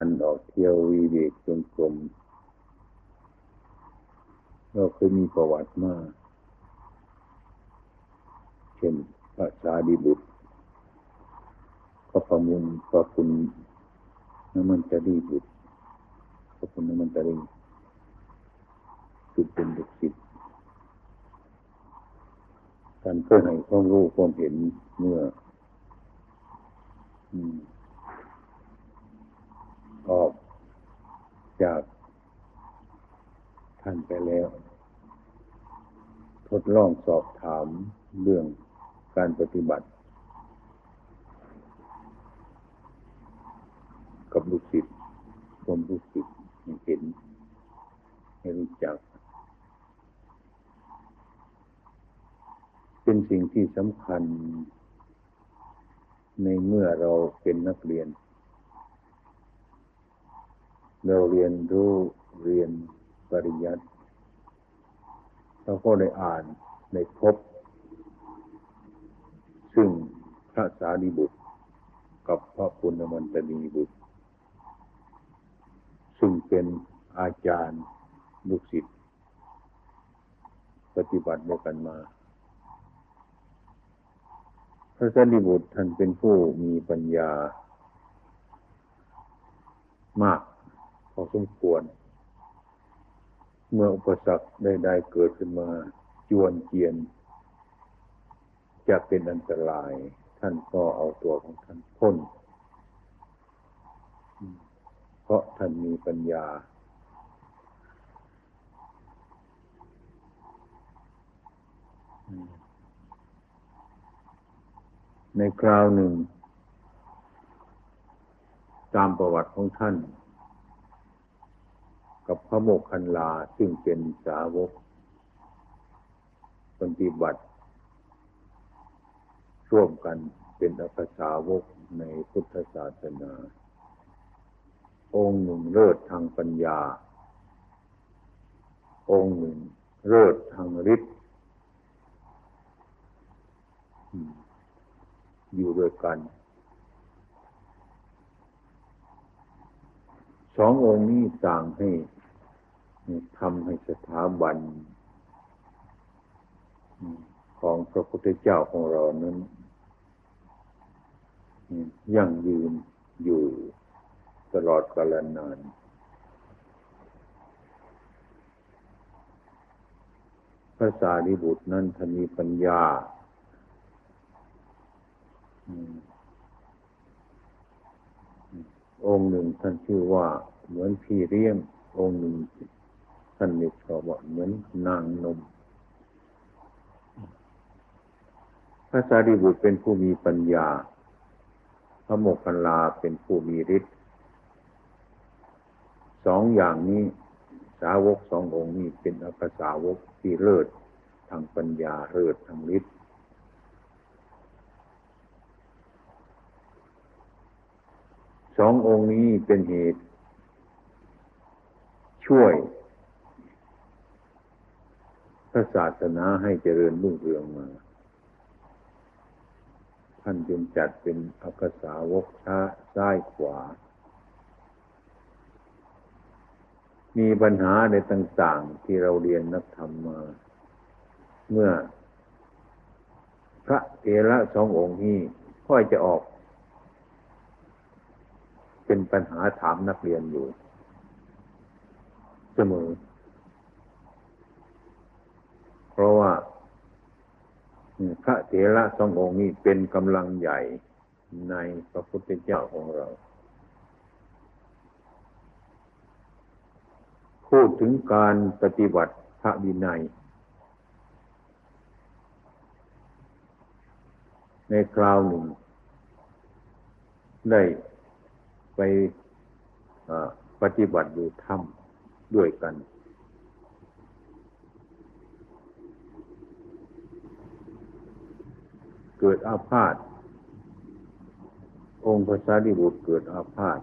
อันออกเที่ยววีเวกจงกรมเราเคยมีประวัติมาเช่นพระสาดีบุตรพระปมุนพระคุณน้ำมันจะดีบุตรพระคุณน้ำมันจะดีคือเป็นดุสิตการเพื่อให้ความรู้ความเห็นเมื่อ อืม ออกจากท่านไปแล้ว ทดลองสอบถามเรื่องการปฏิบัติ กับลูกศิษย์ผมลูกศิษย์เห็นให้รู้จัก เป็นสิ่งที่สำคัญ ในเมื่อเราเป็นนักเรียน เราเรียนรู้เรียนปริยัติเราก็ได้อ่านได้พบ ซึ่งพระสารีบุตร กับพระปุณณมันตนีบุตร ซึ่งเป็นอาจารย์ลูกศิษย์ปฏิบัติด้วยกันมา พระสารีบุตรท่านเป็นผู้มีปัญญามาก อสมควร เมื่ออุปสรรคใดๆเกิดขึ้นมาจวนเจียน จะเป็นอันตราย ท่านก็เอาตัวของท่านพ้น เพราะท่านมีปัญญา ในคราวหนึ่ง ตามประวัติของท่าน กับพระโมกขันลาซึ่งเป็นสาวกปฏิบัติร่วมกันเป็นอักษาวกในพุทธศาสนา องค์หนึ่งเลิศทางปัญญา องค์หนึ่งเลิศทางฤทธิ์อยู่ด้วยกันสององค์นี้ต่างให้ ทำให้สถาบันของพระพุทธเจ้าของเรานั้นยั่งยืนอยู่ตลอดกาลนาน พระสารีบุตรนั้นท่านมีปัญญา องค์หนึ่งท่านชื่อว่าเหมือนพี่เลี้ยงองค์หนึ่ง ท่านนี่ก็บอกเหมือนนางนม พระสารีบุตรเป็นผู้มีปัญญา พระโมคคัลลาเป็นผู้มีฤทธิ์สองอย่างนี้สาวกสององค์นี้เป็นอัปสาวกที่เลิศทางปัญญาเลิศทางฤทธิ์สององค์นี้เป็นเหตุ ช่วย ระศาสนาให้เจริญรุ่งเรืองมา ท่านจึงจัดเป็นอักษาวกช้าซ้ายขวา มีปัญหาในต่างๆที่เราเรียนนักธรรมมา เมื่อ พระเถระสององค์นี้ค่อยจะออก เป็นปัญหาถามนักเรียนอยู่ เสมอ ราะว่าพระเถระสององค์นี้เป็นกำลังใหญ่ในพระพุทธเจ้าของเรา พูดถึงการปฏิบัติพระวินัย ในคราวหนึ่ง ได้ไปปฏิบัติอยู่ถ้ำด้วยกัน เกิดอาพาธองค์พระสารีบุตรเกิดอาพาธ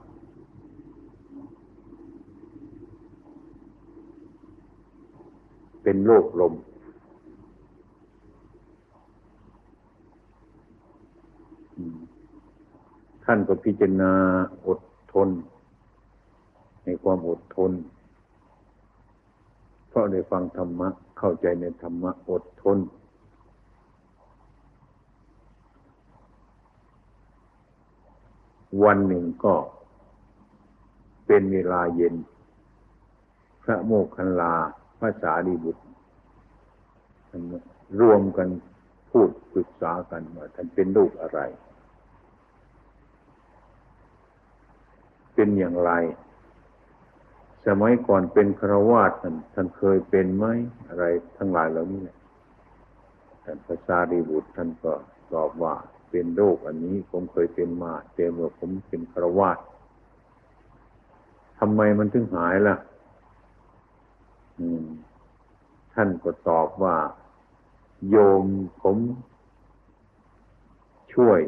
เป็นโรคลม ท่านก็พิจารณาอดทน ในความอดทน เพราะได้ฟังธรรมะ เข้าใจในธรรมะอดทน วันหนึ่งก็เป็นเวลาเย็น พระโมคคัลลาพระสารีบุตรรวมกันพูดปรึกษากันว่าท่านเป็นลูกอะไร เป็นอย่างไร สมัยก่อนเป็นครวาสท่านท่านเคยเป็นไหมอะไรทั้งหลายเหล่านี้ท่านพระสารีบุตรท่านก็ตอบว่า เป็นโรคอันนี้ผมเคยเป็นมาแต่เมื่อผมเป็นครวาสทำไมมันถึงหายล่ะ ท่านก็ตอบว่า โยมผม ช่วย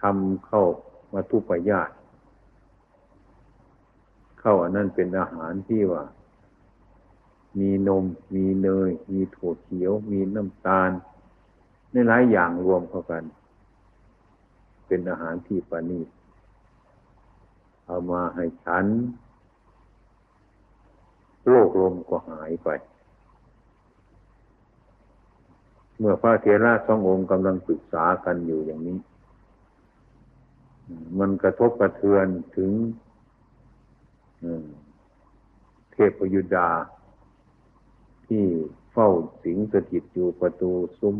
ทำเข้ามาทุปยาตเข้าอันนั้นเป็นอาหารที่ว่า มีนม มีเนย มีถั่วเขียว มีน้ำตาลในหลายอย่างรวมเข้ากัน เป็นอาหารที่ประณีตเอามาให้ฉัน โรคลมก็หายไป เมื่อพระเทระสององค์กำลังศึกษากันอยู่อย่างนี้ มันกระทบกระเทือนถึงเทพยุดา ที่เฝ้าสิงสถิตอยู่ประตูซุ้ม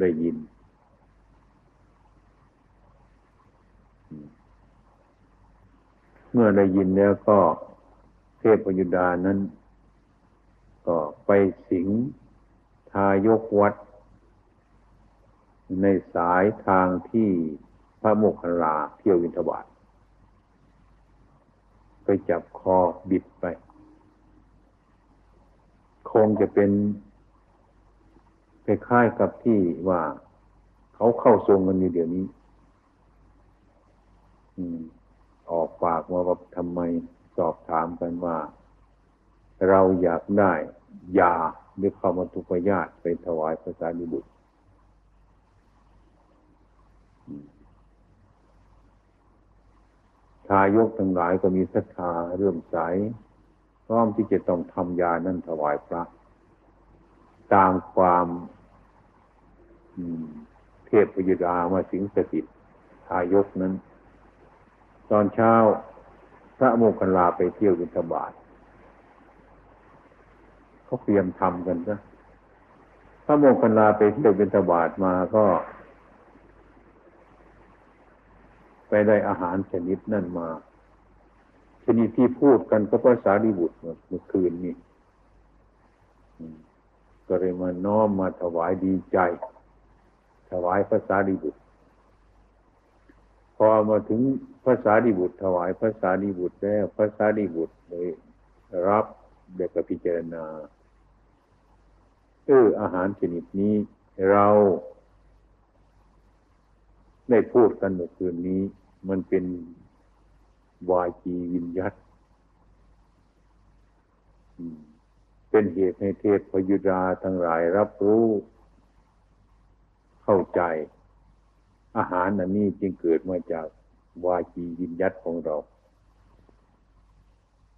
ได้ยิน เมื่อได้ยินแล้วก็เทพยุดานั้น ก็ไปสิงทายกวัด ในสายทางที่พระโมคคัลลาเที่ยววินทบาทไปจับคอบิดไป คงจะเป็นคล้ายๆกับที่ว่าเขาเข้าทรงกันอยู่เดี๋ยวนี้ออกปากมาว่าทำไมสอบถามกันว่า เราอยากได้ยาหรือเข้ามาทุกญาติไปถวายพระสารีบุตรชายกทั้งหลายก็มีศรัทธาเรื่มใส พร้อมที่จะต้องทำยานั้นถวายพระ ตามความเทพยดามาสิงสถิตทายกนั้น ตอนเช้าพระโมคคัลลาไปเที่ยวบิณฑบาตเขาเตรียมทำกันซะพระโมคคัลลาไปเที่ยวบิณฑบาตมาก็ ไปได้อาหารชนิดนั่นมา ชนิดที่พูดกันก็ภาษาดีบุตรเมื่อคืนนี้ก็เลยมาน้อมมาถวายดีใจ ถวายพระสารีบุตร พอมาถึงพระสารีบุตร ถวายพระสารีบุตรแล้วพระสารีบุตรเลยรับเด็กพิจารณาเอออาหารชนิดนี้เราได้พูดกันเมื่อคืนนี้ มันเป็น วาจีวิญญัตเป็นเหตุให้เทพพยุดาทั้งหลายรับรู้ เข้าใจ อาหารอันนี้จึงเกิดมาจากวาจียินยัตของเรา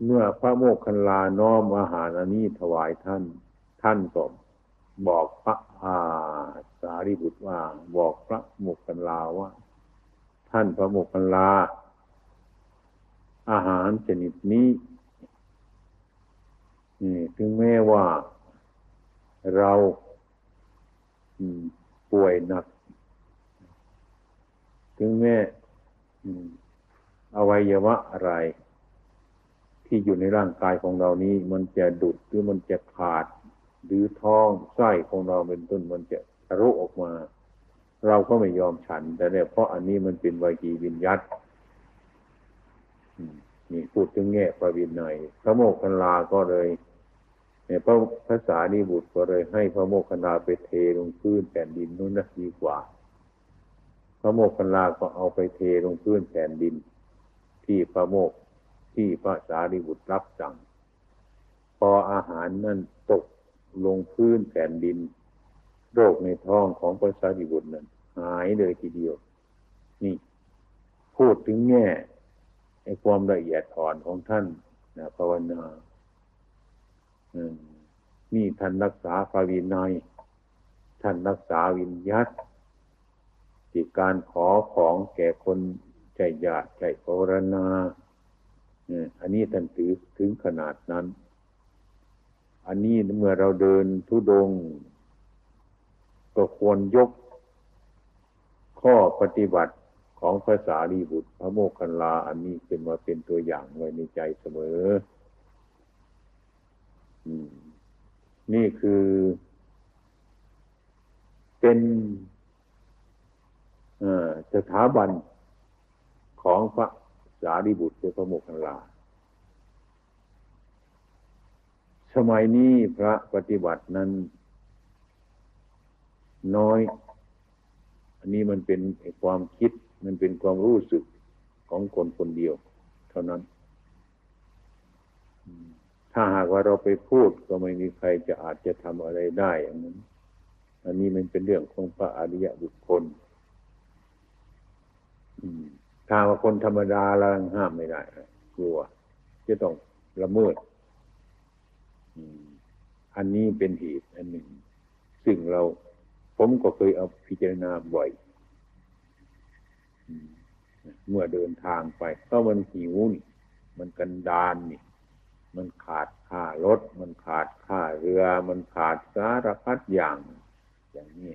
เมื่อพระโมคคัลลาน้อมอาหารอันนี้ถวายท่าน ท่านก็บอกพระอาสารีบุตรว่า บอกพระโมคคัลลาว่า ท่านพระโมคคัลลา อาหารชนิดนี้ถึงแม้ว่าเราป่วยหนัก ถึงแม้อวัยวะอะไร ที่อยู่ในร่างกายของเรานี้ มันจะดุดหรือมันจะขาด หรือท้องไส้ของเราเป็นต้นมันจะทะลุออกมา เราก็ไม่ยอมฉัน แต่เนี่ยเพราะอันนี้มันเป็นวิกีวิญญัต นี่พูดถึงแง่ประวินัยพระโมกขันลาก็เลยเนี่ยพระภาษานิบุตรก็เลยให้พระโมคคัลลาไปเทลงพื้นแผ่นดินนู้นนะดีกว่า พระโมคคัลลาก็เอาไปเทลงพื้นแผ่นดิน ที่พระโมกที่พระสารีบุตรรับสั่ง พออาหารนั่นตกลงพื้นแผ่นดิน โรคในท้องของพระสารีบุตรนั้นหายเลยทีเดียว นี่ พูดถึงแง่ ความละเอียดอ่อนของท่านนะภาวนานี่ท่านรักษาภาวินัย ท่านรักษาวิญญัติที่การขอของแก่คนใจญาติใจภาวนาอันนี้ท่านถือถึงขนาดนั้น อันนี้เมื่อเราเดินทุดง ก็ควรยกข้อปฏิบัติ ของภาษาลีบุตรพระโมคคัลลาอันนี้เป็นมาเป็นตัวอย่างไว้ในใจเสมอนี่คือ เป็นสถาบันของพระสารีบุตรคือพระโมคคัลลา สมัยนี้พระปฏิบัตินั้น น้อย อันนี้มันเป็นความคิด มันเป็นความรู้สึกของคนคนเดียว เท่านั้น ถ้าหากว่าเราไปพูดก็ไม่มีใครจะอาจจะทำอะไรได้อย่างนั้น อันนี้มันเป็นเรื่องของพระอริยบุคคลถ้าว่าคนธรรมดาเราห้ามไม่ได้กลัวจะต้องละเมิดอันนี้เป็นเหตุอันหนึ่ง ซึ่งเราผมก็เคยเอาพิจารณาบ่อย เมื่อเดินทางไป ก็มันหิวนี่ มันกันดานนี่ มันขาดค่ารถ มันขาดค่าเรือ มันขาดสารพัดอย่าง อย่างนี้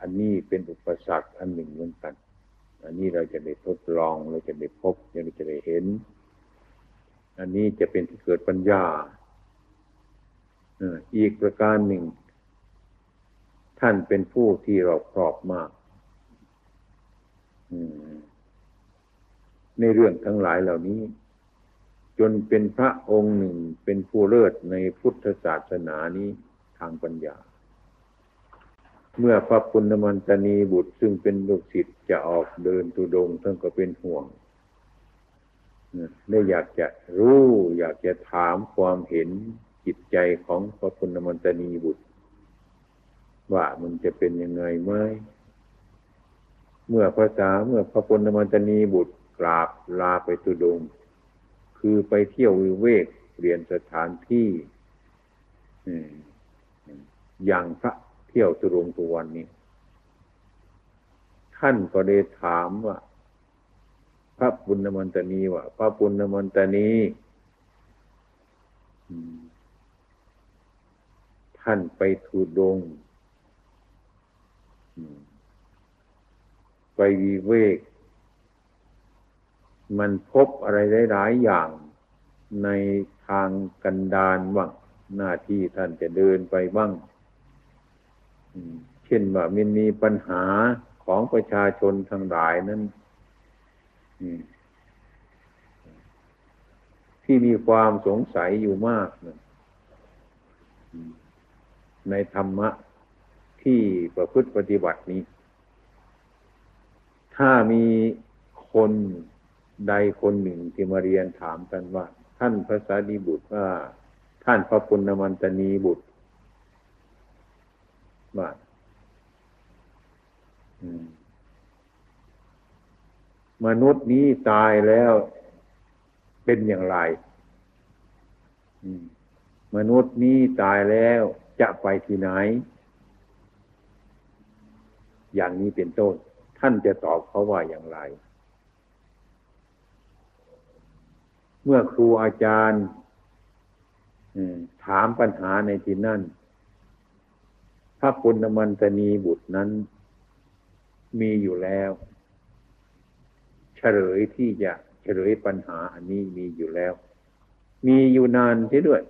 อันนี้เป็นอุปสรรคอันหนึ่งเหมือนกัน อันนี้เราจะได้ทดลอง เราจะได้พบเราจะได้เห็น อันนี้จะเป็นที่เกิดปัญญาอีกประการหนึ่ง ท่านเป็นผู้ที่เราครอบมาก ในเรื่องทั้งหลายเหล่านี้ จนเป็นพระองค์หนึ่งเป็นผู้เลิศในพุทธศาสนานี้ทางปัญญา เมื่อพระปุณณมันตนีบุตรซึ่งเป็นลูกศิษย์จะออกเดินตุดงท่านก็เป็นห่วงได้อยากจะรู้อยากจะถามความเห็นจิตใจของพระปุณณมันตนีบุตร ว่ามันจะเป็นยังไงไหม เมื่อภาษาเมื่อพระปุณณมันตนีบุตรกราบลาไปตุดง คือไปเที่ยววิเวกเรียนสถานที่อย่างพระเที่ยวตุรงตุวันนี้ ท่านก็ได้ถามว่า พระปุณณมันตนีว่าพระปุณณมันตนีท่านไปทูดง ไปวีเวก มันพบอะไรได้หลายอย่างในทางกันดานบ้างหน้าที่ท่านจะเดินไปบ้างเช่นว่ามันมีปัญหาของประชาชนทั้งหลายนั้นที่มีความสงสัยอยู่มากนะในธรรมะที่ประพฤติปฏิบัตินี้ ถ้ามีคนใดคนหนึ่งที่มาเรียนถามกันว่า ท่านพระสารีบุตรว่า ท่านพระปุณณมันตนีบุตรว่ามนุษย์นี้ตายแล้วเป็นอย่างไรมนุษย์นี้ตายแล้วจะไปที่ไหน อย่างนี้เป็นต้น ท่านจะตอบเขาว่าอย่างไร เมื่อครูอาจารย์ถามปัญหาในที่นั่น พระปุณณมันตนีบุตรนั้น มีอยู่แล้ว เฉลยที่จะเฉลยปัญหาอันนี้มีอยู่แล้ว มีอยู่นานที่ด้วย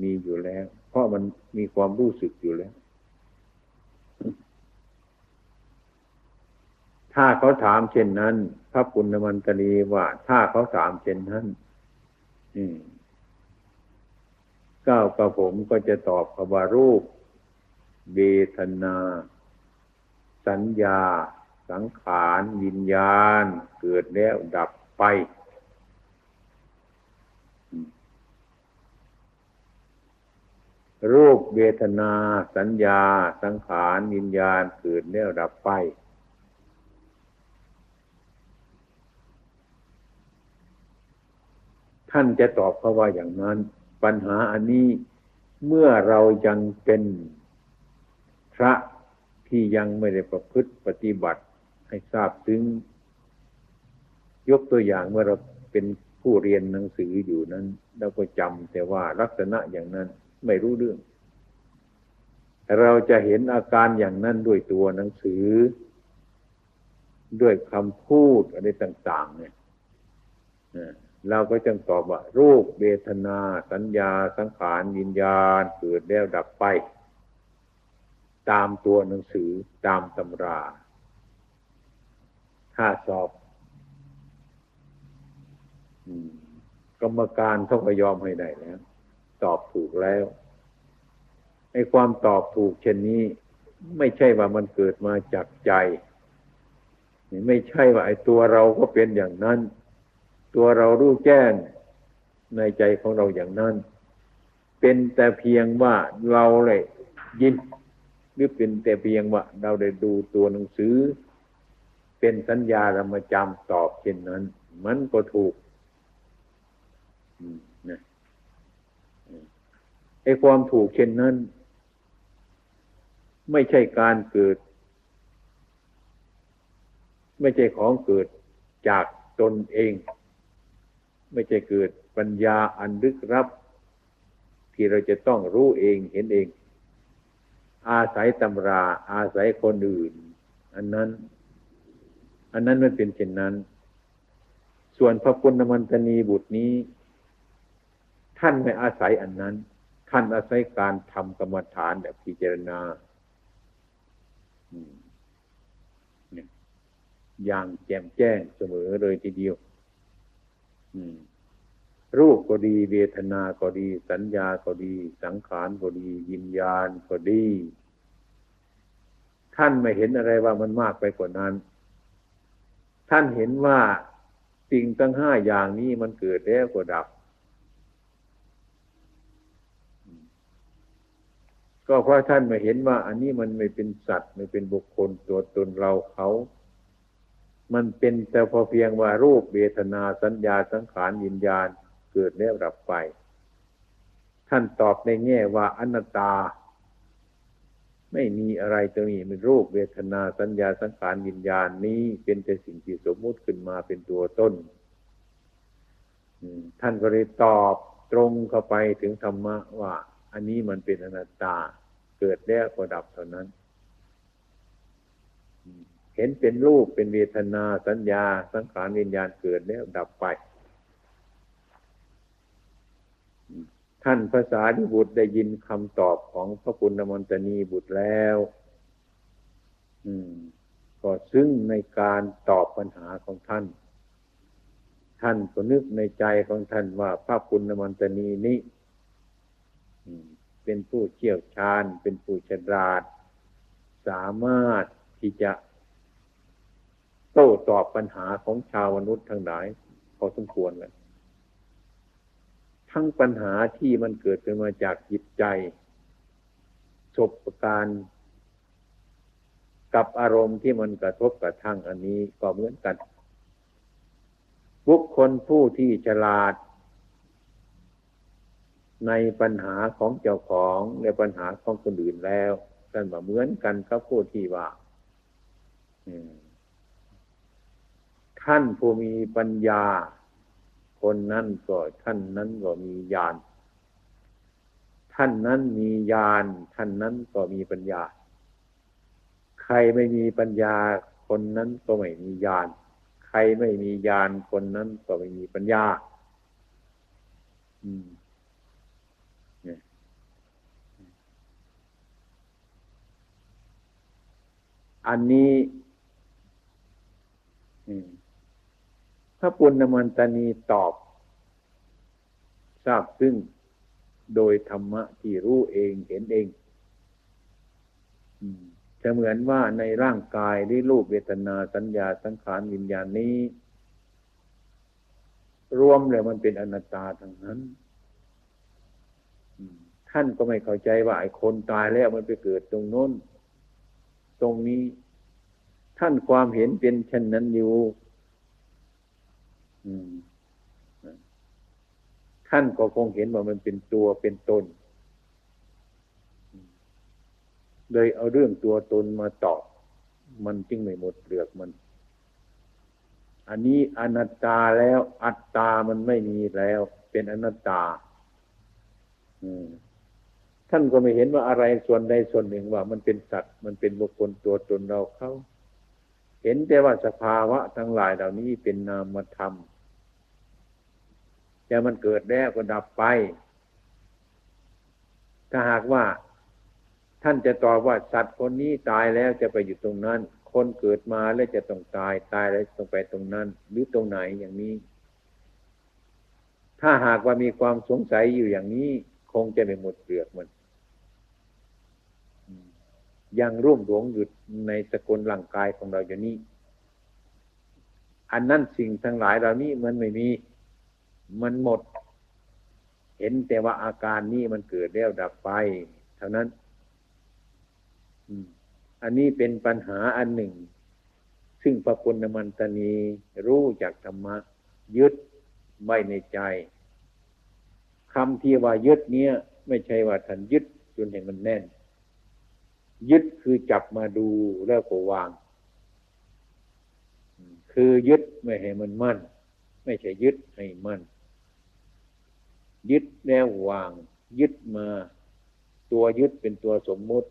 มีอยู่แล้ว เพราะมันมีความรู้สึกอยู่แล้ว ถ้าเขาถามเช่นนั้น พระปุณณมันตนีว่าถ้าเขาถามเช่นนั้นอืก้าวกับผมก็จะตอบคำว่ารูปเบทนาสัญญาสังขารวิญญาณเกิดแล้วดับไปรรูปเวทนา สัญญา สังขารวิญญาณ เกิดแล้วดับไป ท่านจะตอบเขาว่าอย่างนั้น ปัญหาอันนี้เมื่อเรายังเป็นพระที่ยังไม่ได้ประพฤติปฏิบัติให้ทราบถึง ยกตัวอย่างเมื่อเราเป็นผู้เรียนหนังสืออยู่นั้นเราก็จำแต่ว่าลักษณะอย่างนั้นไม่รู้เรื่อง เราจะเห็นอาการอย่างนั้นด้วยตัวหนังสือ ด้วยคำพูดอะไรต่าง ๆ เนี่ย เราก็จึงตอบว่า รูปเวทนา สัญญา สังขารวิญญาณเกิดแล้วดับไป ตามตัวหนังสือตามตำรา ถ้าสอบกรรมการต้องไปยอมให้ได้แล้วตอบถูกแล้วไอ้ความตอบถูกเช่นนี้ ไม่ใช่ว่ามันเกิดมาจากใจ ไม่ใช่ว่าไอ้ตัวเราก็เป็นอย่างนั้น ตัวเรารู้แจ้งในใจของเราอย่างนั้น เป็นแต่เพียงว่าเราเลยยินหรือเป็นแต่เพียงว่า เราได้ดูตัวหนังสือ เป็นสัญญาเรามาจำตอบเช่นนั้น มันก็ถูกนะไอ้ความถูกเช่นนั้น ไม่ใช่การเกิด ไม่ใช่ของเกิดจากตนเอง ไม่ใช่เกิดปัญญาอันลึกลับ ที่เราจะต้องรู้เองเห็นเอง อาศัยตำรา อาศัยคนอื่น อันนั้น อันนั้นมันเป็นเช่นนั้น ส่วนพระปุณณมันตนีบุตรนี้ ท่านไม่อาศัยอันนั้น ท่านอาศัยการทำกรรมฐานแบบพิจารณาอย่างแจ่มแจ้งเสมอเลยทีเดียว รูปก็ดีเวทนาก็ดี สัญญาก็ดี สังขารก็ดียินญาณก็ดี ท่านไม่เห็นอะไรว่ามันมากไปกว่านั้น ท่านเห็นว่าสิ่งทั้งห้าอย่างนี้มันเกิดแล้วก็ดับ ก็เพราะท่านมาเห็นว่า อันนี้มันไม่เป็นสัตว์ไม่เป็นบุคคลตัวตนเราเขา มันเป็นแต่พอเพียงว่ารูปเวทนาสัญญาสังขารวิญญาณ เกิดแล้วดับไป ท่านตอบในแง่ว่าอนัตตา ไม่มีอะไรตรงนี้เป็นรูปเวทนาสัญญาสังขารวิญญาณนี้เป็นแต่สิ่งที่สมมุติขึ้นมาเป็นตัวต้นท่านก็เลยตอบตรงเข้าไปถึงธรรมะว่า อันนี้มันเป็นอนัตตา เกิดแล้วก็ดับเท่านั้นเห็นเป็นรูปเป็นเวทนาสัญญา สังขารวิญญาณเกิดแล้วดับไป ท่านภาษาดิบุตรได้ยินคำตอบของพระปุณณมนตนีบุตรแล้ว อืม ก็ซึ่งในการตอบปัญหาของท่าน ท่านก็นึกในใจของท่านว่าพระปุณณมนตนีนี้เป็นผู้เชี่ยวชาญ เป็นผู้ฉลาด สามารถที่จะโต้ตอบปัญหาของชาวมนุษย์ทั้งหลายพอสมควรเลย ทั้งปัญหาที่มันเกิดขึ้นมาจากจิตใจสบการกับอารมณ์ที่มันกระทบกระทั่งอันนี้ก็เหมือนกัน บุคคลผู้ที่ฉลาด ในปัญหาของเจ้าของในปัญหาของคนอื่นแล้วท่านว่าเหมือนกันกับผู้ที่ว่าท่านผู้มีปัญญา คนนั้นก็ท่านนั้นก็มีญาณท่านนั้นมีญาณท่านนั้นก็มีปัญญา ใครไม่มีปัญญา คนนั้นก็ไม่มีญาณใครไม่มีญาณคนนั้นก็ไม่มีปัญญา อืมอันนี้พ ระปุณณมันตานีตอบทราบซึ่งโดยธรรมะที่รู้เองเห็นเองจะเหมือนว่าในร่างกายที่รูปเวทนาสัญญาสังขารวิญญาณนี้ รวมเลยมันเป็นอนัตตาทั้งนั้นทท่านก็ไม่เข้าใจว่าไอ้คนตายแล้วมันไปเกิดตรงโน้น ตรงนี้ ท่านความเห็นเป็นเช่นนั้นอยู่ ท่านก็คงเห็นว่ามันเป็นตัวเป็นตน เลยเอาเรื่องตัวตนมาตอบ มันจึงไม่หมดเปลือกมัน อันนี้อนัตตาแล้ว อัตตามันไม่มีแล้ว เป็นอนัตตาท่านก็ไม่เห็นว่าอะไรส่วนใดส่วนหนึ่งว่า มันเป็นสัตว์ มันเป็นบุคคลตัวตนเราเขาเห็นแต่ว่าสภาวะทั้งหลายเหล่านี้เป็นนามธรรม แต่มันเกิดแล้วก็ดับไป ถ้าหากว่า ท่านจะตอบว่าสัตว์คนนี้ตายแล้วจะไปอยู่ตรงนั้น คนเกิดมาแล้วจะต้องตายตายแล้วต้องไปตรงนั้น หรือตรงไหนอย่างนี้ ถ้าหากว่ามีความสงสัยอยู่อย่างนี้ คงจะไม่หมดเปลือกมันยังร่วมหลวงอยู่ในสกุลร่างกายของเราอยู่นี้ อันนั้นสิ่งทั้งหลายเหล่านี้มันไม่มี มันหมด เห็นแต่ว่าอาการนี้มันเกิดแล้วดับไป เท่านั้นอันนี้เป็นปัญหาอันหนึ่ง ซึ่งพระคุณมันตนีรู้จากธรรมะ ยึดไว้ในใจคำที่ว่ายึดเนี้ยไม่ใช่ว่าท่านยึดจนเห็นมันแน่น ยึดคือจับมาดูแล้วก็วาง คือยึดไม่ให้มันมั่น ไม่ใช่ยึดให้มั่น ยึดแล้ววาง ยึดมา ตัวยึดเป็นตัวสมมุติ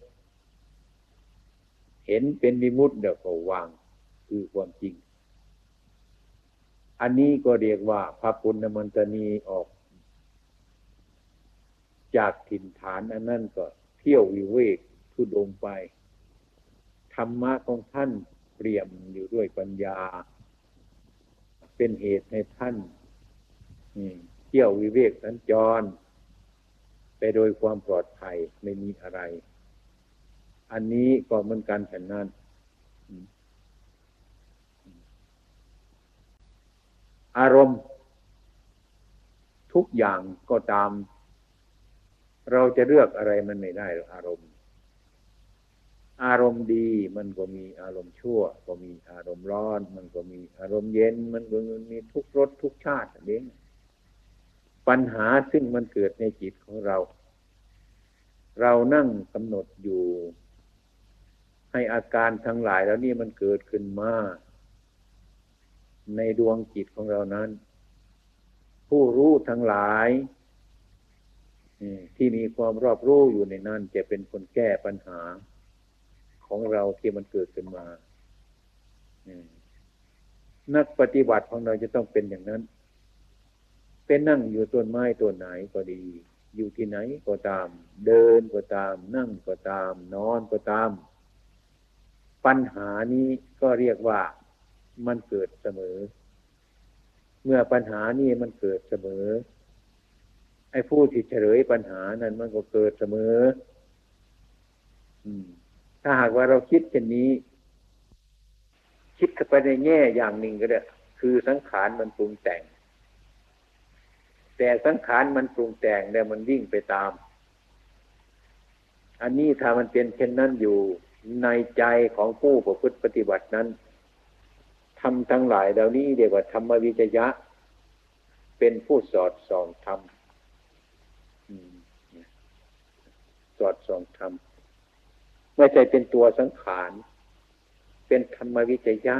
เห็นเป็นวิมุตต์เดี๋ยวก็วาง คือความจริง อันนี้ก็เรียกว่าพระปุณณมันตนีออก จากถิ่นฐานอันนั้นก็เที่ยววิเวกทุดงไป ธรรมะของท่านเปลี่ยมอยู่ด้วยปัญญา เป็นเหตุให้ท่าน เที่ยววิเวกสัญจร ไปโดยความปลอดภัยไม่มีอะไร อันนี้ก็เหมือนกันฉันนั้น อารมณ์ ทุกอย่างก็ตาม เราจะเลือกอะไรมันไม่ได้หรอกอารมณ์ อารมณ์ดีมันก็มีอารมณ์ชั่ว ก็มีอารมณ์ร้อน มันก็มีอารมณ์เย็น มันก็มีทุกรสทุกชาตินี้ ปัญหาซึ่งมันเกิดในจิตของเรา เรานั่งกำหนดอยู่ ให้อาการทั้งหลายแล้วนี่มันเกิดขึ้นมาในดวงจิตของเรานั้น ผู้รู้ทั้งหลายที่มีความรอบรู้อยู่ในนั้นจะเป็นคนแก้ปัญหาของเราที่มันเกิดขึ้นมา นักปฏิบัติของเราจะต้องเป็นอย่างนั้น เป็นนั่งอยู่ต้นไม้ต้นไหนก็ดี อยู่ที่ไหนก็ตาม เดินก็ตาม นั่งก็ตาม นอนก็ตาม ปัญหานี้ก็เรียกว่ามันเกิดเสมอ เมื่อปัญหานี้มันเกิดเสมอ ไอ้ผู้ที่เฉลยปัญหานั้นมันก็เกิดเสมอถ้าหากว่าเราคิดเช่นนี้ คิดไปในแง่อย่างหนึ่งก็ได้คือสังขารมันปรุงแต่ง แต่สังขารมันปรุงแต่งแล้วมันวิ่งไปตาม อันนี้ถ้ามันเป็นเช่นนั้นอยู่ในใจของผู้ประพฤติปฏิบัตินั้นทำทั้งหลายเหล่านี้เรียกว่าธรรมวิจยะ เป็นผู้สอดส่องธรรมสอดส่องธรรมไม่ใช่เป็นตัวสังขาร เป็นธรรมวิจยะ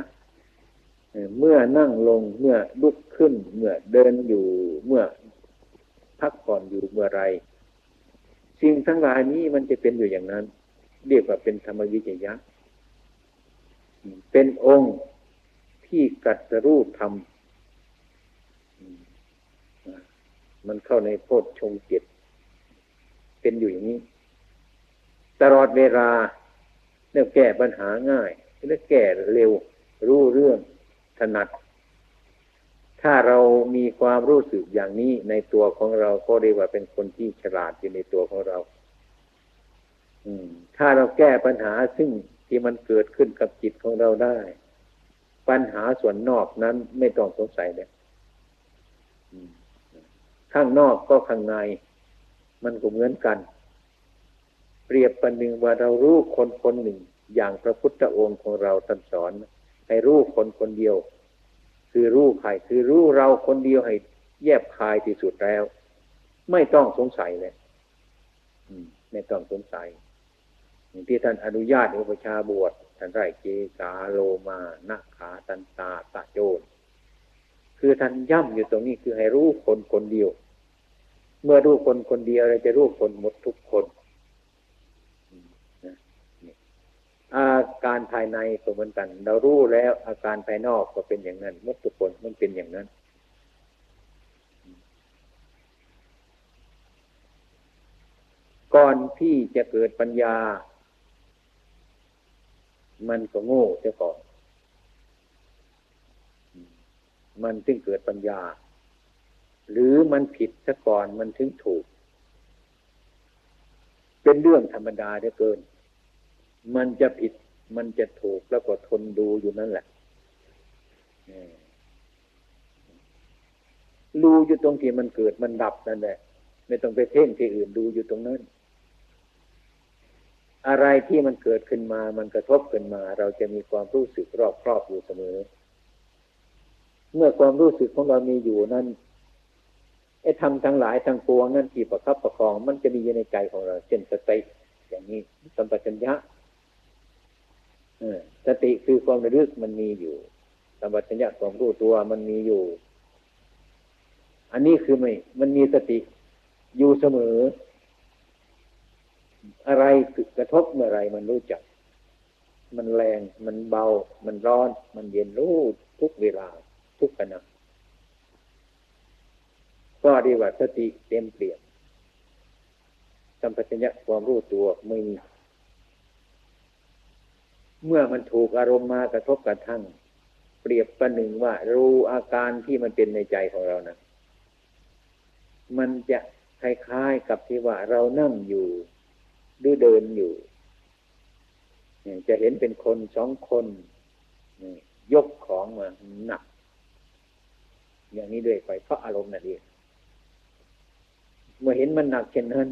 เมื่อนั่งลงเมื่อลุกขึ้น เมื่อเดินอยู่เมื่อ พักผ่อนอยู่เมื่อไร สิ่งทั้งหลายนี้มันจะเป็นอยู่อย่างนั้น เรียกว่าเป็นธรรมวิจยะเป็นองค์ที่กัตรูปธรรมมันเข้าในโพชฌงเจ็ดเป็นอยู่อย่างนี้ ตลอดเวลาเนี่ยแก้ปัญหาง่ายเนี่ยแก้เร็วรู้เรื่องถนัด ถ้าเรามีความรู้สึกอย่างนี้ในตัวของเราก็เรียกว่าเป็นคนที่ฉลาดอยู่ในตัวของเราถ้าเราแก้ปัญหาซึ่งที่มันเกิดขึ้นกับจิตของเราได้ ปัญหาส่วนนอกนั้นไม่ต้องสงสัยเลยข้างนอกก็ข้างใน มันก็เหมือนกัน เปรียบประหนึ่งว่าเรารู้คนคนหนึ่ง อย่างพระพุทธองค์ของเราท่านสอน ให้รู้คนคนเดียว คือรู้ใครคือรู้เราคนเดียวให้แยบคายที่สุดแล้ว ไม่ต้องสงสัยเลยไม่ต้องสงสัยอย่างที่ท่านอนุญาตอุปชาบวชท่านไรเกสาโลมานาขาตันตาตะโจนคือท่านย่ำอยู่ตรงนี้คือให้รู้คนคนเดียว เมื่อรู้คนคนเดียวเราจะรู้คนหมดทุกคน อาการภายในก็เหมือนกัน เรารู้แล้ว อาการภายนอกก็เป็นอย่างนั้นหมดทุกคนมันเป็นอย่างนั้น ก่อนที่จะเกิดปัญญา มันก็โง่เสียก่อน มันจึงเกิดปัญญา หรือมันผิดซะก่อนมันถึงถูก เป็นเรื่องธรรมดาเด้อเกิน มันจะผิด มันจะถูกแล้วก็ทนดูอยู่นั่นแหละดูอยู่ตรงที่มันเกิดมันดับนั่นแหละไม่ต้องไปเพ่งที่อื่นดูอยู่ตรงนั้น อะไรที่มันเกิดขึ้นมา มันกระทบขึ้นมา เราจะมีความรู้สึกรอบครอบอยู่เสมอ เมื่อความรู้สึกของเรามีอยู่นั้นไอ้ทำทั้งหลายทั้งปวงนั่นที่ประคับประคอง มันจะมีอยู่ในใจของเราเช่นสติอย่างนี้สัมปชัญญะ สติคือความระลึกมันมีอยู่สัมปชัญญะความรู้ตัวมันมีอยู่ อันนี้คือไม่ มันมีสติอยู่เสมอ อะไรกระทบเมื่อไรมันรู้จัก มันแรง มันเบา มันร้อน มันเย็นรู้ทุกเวลา ทุกขณะก็ดีว่าสติเต็มเปลี่ยนสัมปชัญญะความรู้ตัวไม่มี เมื่อมันถูกอารมณ์มากระทบกระทั่ง เปรียบประหนึ่งว่า รู้อาการที่มันเป็นในใจของเรานะมันจะคล้ายๆกับที่ว่าเรานั่งอยู่หรือเดินอยู่จะเห็นเป็นคนสองคนยกของมาหนัก อย่างนี้ด้วยไปเพราะอารมณ์นั่นเองเมื่อเห็นมันหนักเช่นนั้น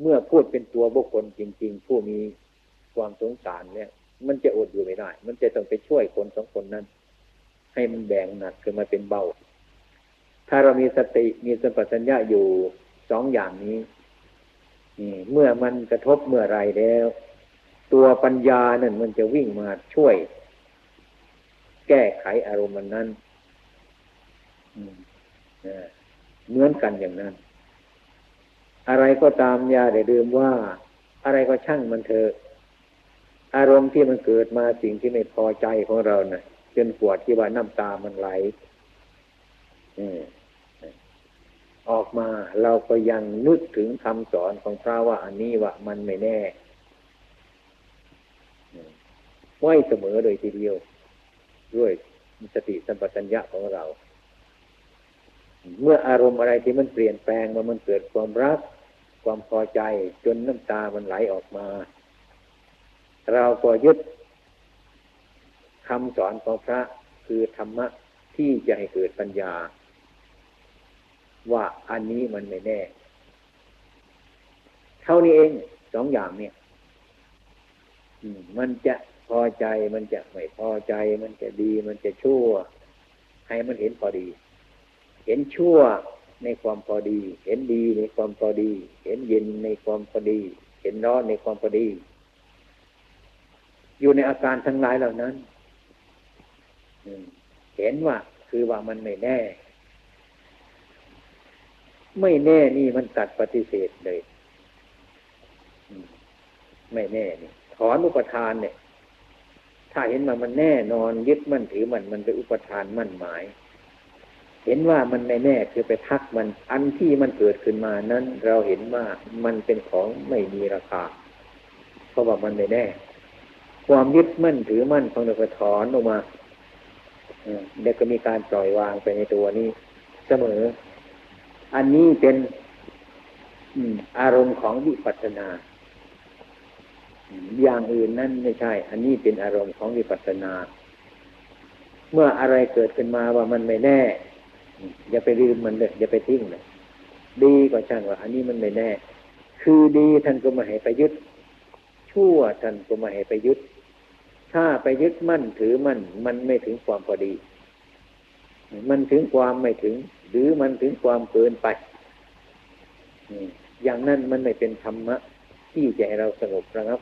เมื่อพูดเป็นตัวบุคคลจริง ๆ ผู้มีความสงสารเนี่ย มันจะอดอยู่ไม่ได้ มันจะต้องไปช่วยคนสองคนนั้น ให้มันแบ่งหนักขึ้นมาเป็นเบา ถ้าเรามีสติมีสัมปชัญญะอยู่สองอย่างนี้เมื่อมันกระทบเมื่อไรแล้ว ตัวปัญญานั่นมันจะวิ่งมาช่วย แก้ไขอารมณ์นั้นเหมือนกันอย่างนั้น อะไรก็ตามอย่าได้ลืมว่า อะไรก็ช่างมันเถอะอารมณ์ที่มันเกิดมาสิ่งที่ไม่พอใจของเรานะ่ะจนปวดที่ว่าน้ำตามันไหลออกมาเราก็ยังนึกถึงคำสอนของพระว่าอันนี้ว่ามันไม่แน่ไว้เสมอเลยทีเดียว ด้วยสติสัมปชัญญะของเรา เมื่ออารมณ์อะไรที่มันเปลี่ยนแปลงมามันเกิดความรัก ความพอใจจนน้ำตามันไหลออกมา เราก็ยึดคำสอนของพระคือธรรมะที่จะให้เกิดปัญญา ว่าอันนี้มันไม่แน่ เท่านี้เองสองอย่างเนี่ยมันจะพอใจมันจะไม่พอใจ มันจะดีมันจะชั่ว ให้มันเห็นพอดี ห็นชั่วในความพอดี เห็นดีในความพอดี เห็นเย็นในความพอดี เห็นร้อนในความพอดี อยู่ในอาการทั้งหลายเหล่านั้นเห็นว่าคือว่ามันไม่แน่ ไม่แน่นี่มันตัดปฏิเสธเลย ไม่แน่นี่ถอนอุปทานเนี่ย ถ้าเห็นว่ามันแน่นอนยึดมั่นถือมันมันเป็นอุปทานมั่นหมาย เห็นว่ามันไม่แน่คือไปทักมัน อันที่มันเกิดขึ้นมานั้น เราเห็นว่ามันเป็นของไม่มีราคา เพราะว่ามันไม่แน่ ความยึดมั่นถือมั่นของเราก็ถอนออกมาเด็กก็มีการปล่อยวางไปในตัวนี้ เสมอ อันนี้เป็นอารมณ์ของวิปัสสนา อย่างอื่นนั่นไม่ใช่ อันนี้เป็นอารมณ์ของวิปัสสนา เมื่ออะไรเกิดขึ้นมาว่ามันไม่แน่ อย่าไปลืมมันเลยอย่าไปทิ้งเลยดีก็ช่างว่า อันนี้มันไม่แน่ คือดีท่านก็มาให้ไปยึดชั่วท่านก็มาให้ไปยึดถ้าไปยึดมั่นถือมั่นมันไม่ถึงความพอดี มันถึงความไม่ถึง หรือมันถึงความเกินไปอย่างนั้นมันไม่เป็นธรรมะ ที่จะให้เราสงบนะครับ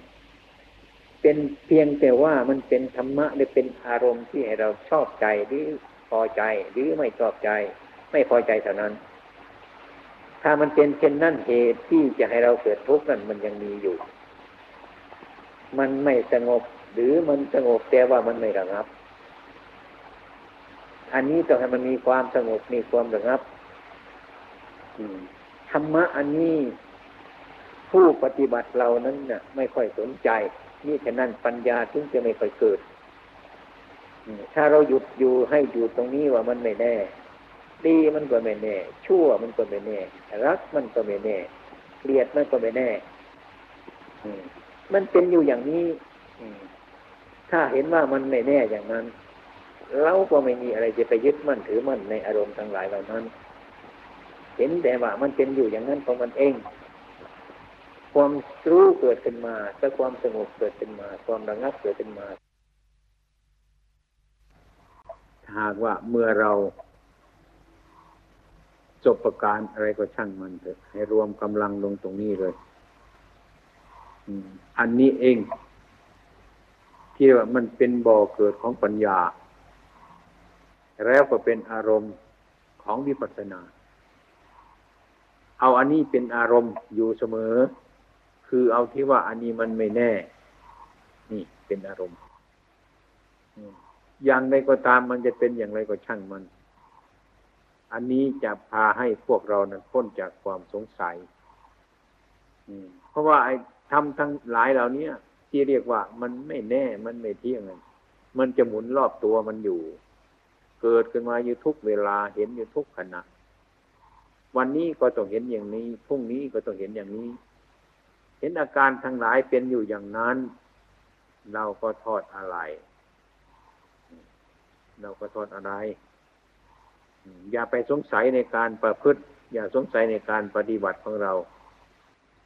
เป็นเพียงแต่ว่ามันเป็นธรรมะหรือเป็นอารมณ์ที่ให้เราชอบใจหรือ พอใจหรือไม่ชอบใจ ไม่พอใจเท่านั้น ถ้ามันเป็นเช่นนั่นเหตุที่จะให้เราเกิดทุกข์นั้นมันยังมีอยู่ มันไม่สงบหรือมันสงบแต่ว่ามันไม่ระงับ อันนี้ต้องให้มันมีความสงบมีความระงับธรรมะอันนี้ผู้ปฏิบัติเรานั้นเนี่ยไม่ค่อยสนใจ นี่ฉะนั้นปัญญาถึงจะไม่ค่อยเกิด ถ้าเราหยุดอยู่ให้อยู่ตรงนี้ว่ามันไม่แน่ ดีมันก็ไม่แน่ ชั่วมันก็ไม่แน่ รักมันก็ไม่แน่ เกลียดมันก็ไม่แน่มันเป็นอยู่อย่างนี้ถ้าเห็นว่ามันไม่แน่อย่างนั้น เราก็ไม่มีอะไรจะไปยึดมั่นถือมั่นในอารมณ์ทั้งหลายเหล่านั้น เห็นแต่ว่ามันเป็นอยู่อย่างนั้นของมันเอง ความรู้เกิดขึ้นมาแต่ความสงบเกิดขึ้นมา ความระงับเกิดขึ้นมา หากว่าเมื่อเราจบประการอะไรก็ช่างมันเถอะให้รวมกำลังลงตรงนี้เลยอันนี้เอง ที่ว่ามันเป็นบ่อเกิดของปัญญา แล้วก็เป็นอารมณ์ของวิปัสสนา เอาอันนี้เป็นอารมณ์อยู่เสมอ คือเอาที่ว่าอันนี้มันไม่แน่ นี่เป็นอารมณ์ อย่างไรก็ตามมันจะเป็นอย่างไรก็ช่างมัน อันนี้จะพาให้พวกเรานั้นพ้นจากความสงสัยเพราะว่าไอ้ทำทั้งหลายเหล่านี้ที่เรียกว่ามันไม่แน่มันไม่เที่ยงมันจะหมุนรอบตัวมันอยู่ เกิดขึ้นมาอยู่ทุกเวลาเห็นอยู่ทุกขณะวันนี้ก็ต้องเห็นอย่างนี้พรุ่งนี้ก็ต้องเห็นอย่างนี้ เห็นอาการทั้งหลายเป็นอยู่อย่างนั้น เราก็ทอดอะไร เราก็ทอดอะไร อย่าไปสงสัยในการประพฤติ อย่าสงสัยในการปฏิบัติของเรา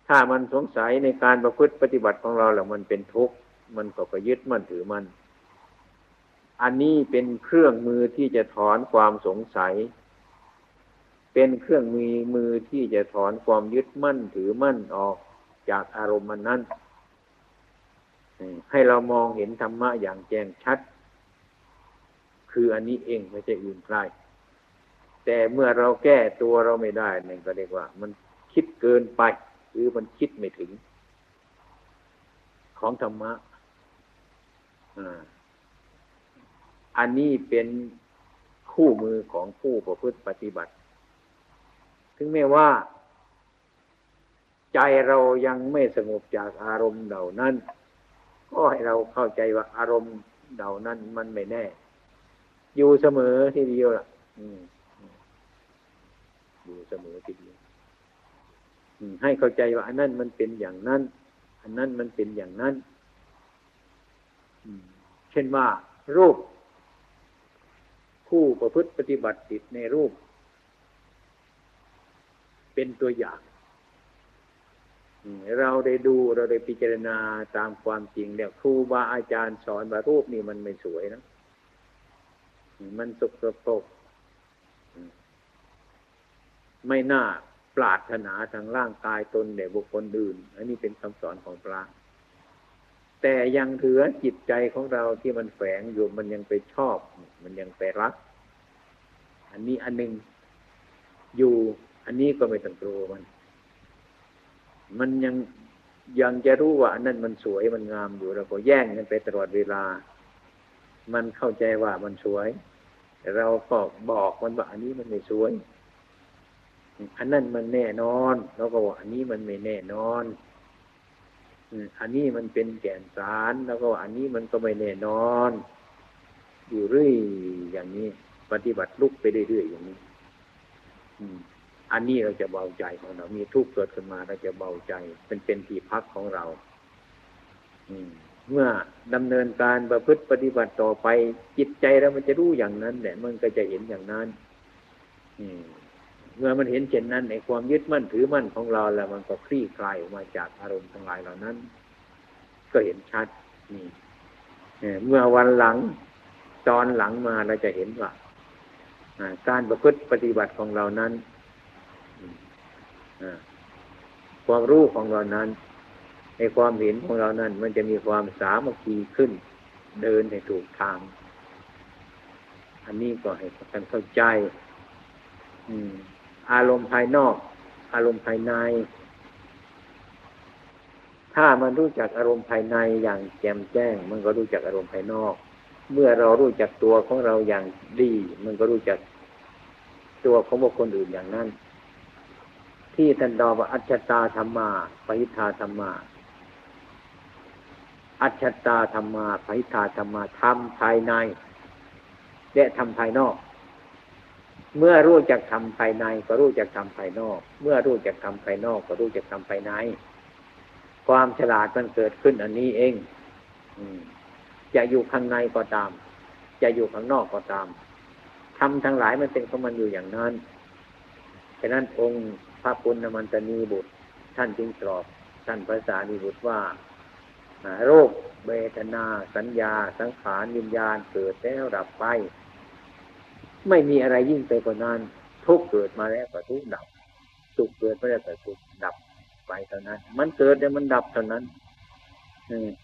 ถ้ามันสงสัยในการประพฤติปฏิบัติของเราแล้วมันเป็นทุกข์มันก็ไปยึดมั่นถือมัน อันนี้เป็นเครื่องมือที่จะถอนความสงสัย เป็นเครื่องมือมือที่จะถอนความยึดมั่นถือมั่นออกจากอารมณ์มันนั้นให้เรามองเห็นธรรมะอย่างแจ้งชัด คืออันนี้เองไม่ใช่อื่นใครแต่เมื่อเราแก้ตัวเราไม่ได้นั่นก็เรียกว่า มันคิดเกินไปหรือมันคิดไม่ถึง ของธรรมะอันนี้เป็นคู่มือของผู้ประพฤติปฏิบัติ ถึงแม้ว่า ใจเรายังไม่สงบจากอารมณ์เหล่านั้น ก็ให้เราเข้าใจว่าอารมณ์เหล่านั้นมันไม่แน่ อยู่เสมอทีเดียวล่ะอยู่เสมอทีเดียวให้เข้าใจว่า อันนั้นมันเป็นอย่างนั้น อันนั้นมันเป็นอย่างนั้นเช่นว่า รูป ผู้ประพฤติปฏิบัติติดในรูป เป็นตัวอย่างเราได้ดูเราได้พิจารณาตามความจริงแล้วครูบาอาจารย์สอนว่ารูปนี่มันไม่สวยนะ มันสกปรกไม่น่าปรารถนาทางร่างกายตนแด่บุคคลอื่น อันนี้เป็นคำสอนของพระ แต่ยังถือจิตใจของเราที่มันแฝงอยู่มันยังไปชอบ มันยังไปรัก อันนี้อันหนึ่งอยู่อันนี้ก็ไม่ต้องกลัวมัน มันยังยังจะรู้ว่าอันนั้นมันสวยมันงามอยู่เราก็แย่งกันไปตลอดเวลา มันเข้าใจว่ามันสวย แต่เราก็บอกมันว่าอันนี้มันไม่สวย อันนั้นมันแน่นอนแล้วก็ว่าอันนี้มันไม่แน่นอนอันนี้มันเป็นแก่นสารแล้วก็อันนี้มันก็ไม่แน่นอน อยู่เรื่อยอย่างนี้ ปฏิบัติลุกไปเรื่อยๆอย่างนี้อันนี้เราจะเบาใจของเรา มีทุกข์เกิดขึ้นมาเราจะเบาใจ เป็นเป็นที่พักของเรา เมื่อดำเนินการประพฤติปฏิบัติต่อไป จิตใจเรามันจะรู้อย่างนั้นแหละมันก็จะเห็นอย่างนั้น อืมเมื่อมันเห็นเช่นนั้นในความยึดมั่นถือมั่นของเราแล้วมันก็คลี่คลายออกมาจากอารมณ์ทั้งหลายเหล่านั้น ก็เห็นชัดนี่เมื่อวันหลังตอนหลังมาเราจะเห็นว่าการประพฤติปฏิบัติของเรานั้นความรู้ของเรานั้น ในความเห็นของเรานั้น มันจะมีความสามัคคีขึ้น เดินให้ถูกทาง อันนี้ก็ให้กันเข้าใจอารมณ์ภายนอก อารมณ์ภายใน ถ้ามันรู้จักอารมณ์ภายในอย่างแจ่มแจ้ง มันก็รู้จักอารมณ์ภายนอก เมื่อเรารู้จักตัวของเราอย่างดี มันก็รู้จักตัวของบุคคลอื่นอย่างนั้น ที่ท่านดอว่าอัจฉตาธรรมา ปหิทาธรรมา อัจฉตาธรรมาปหิทาธรรมาทำภายใน และทำภายนอก เมื่อรู้จักทำภายใน ก็รู้จักทำภายนอก เมื่อรู้จักทำภายนอก ก็รู้จักทำภายใน ความฉลาดมันเกิดขึ้นอันนี้เองจะอยู่ข้างในก็ตาม จะอยู่ข้างนอกก็ตามทำทั้งหลายมันเป็นของมันอยู่อย่างนั้นฉะนั้นองค์พระปุณณมันตนีบุตร ท่านจึงตรอบท่านภาษาดีบุตรว่า รคเวทนา สัญญา สังขารวิญญาณเกิดแล้วดับไป ไม่มีอะไรยิ่งไปกว่านั้น ทุกเกิดมาแล้วก็ทุกดับสุขเกิดมาแล้วก็สุขดับไปเท่านั้น มันเกิดแล้วมันดับเท่านั้น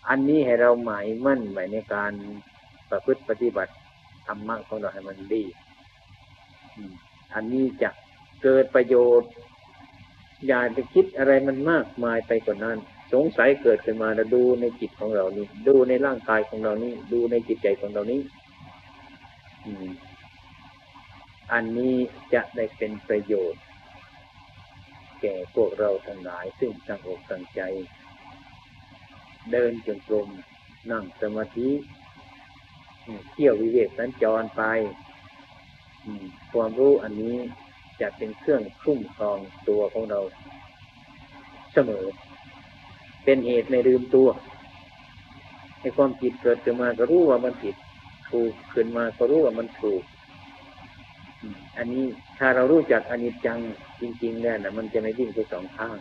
อันนี้ให้เราหมายมั่นไว้ในการประพฤติปฏิบัติธรรมะของเราให้มันดีอันนี้จะเกิดประโยชน์ อย่าไปคิดอะไรมันมากมายไปกว่านั้น สงสัยเกิดขึ้นมาแล้วดูในจิตของเรานี้ดูในร่างกายของเรานี้ดูในจิตใจของเรานี้อืมอันนี้จะได้เป็นประโยชน์ แก่พวกเราทั้งหลาย ซึ่งตั้งอกตั้งใจ เดินจงกรมนั่งสมาธิเที่ยววิเวกสัญจรไปความรู้อันนี้จะเป็นเครื่องคุ้มครองตัวของเรา เสมอ เป็นเหตุในลืมตัวให้ความผิดเกิดขึ้นมาก็รู้ว่ามันผิด ถูกขึ้นมาก็รู้ว่ามันถูก อันนี้ถ้าเรารู้จักอนิจจังจริงๆเนี่ยนะมันจะไม่วิ่งไปสองข้าง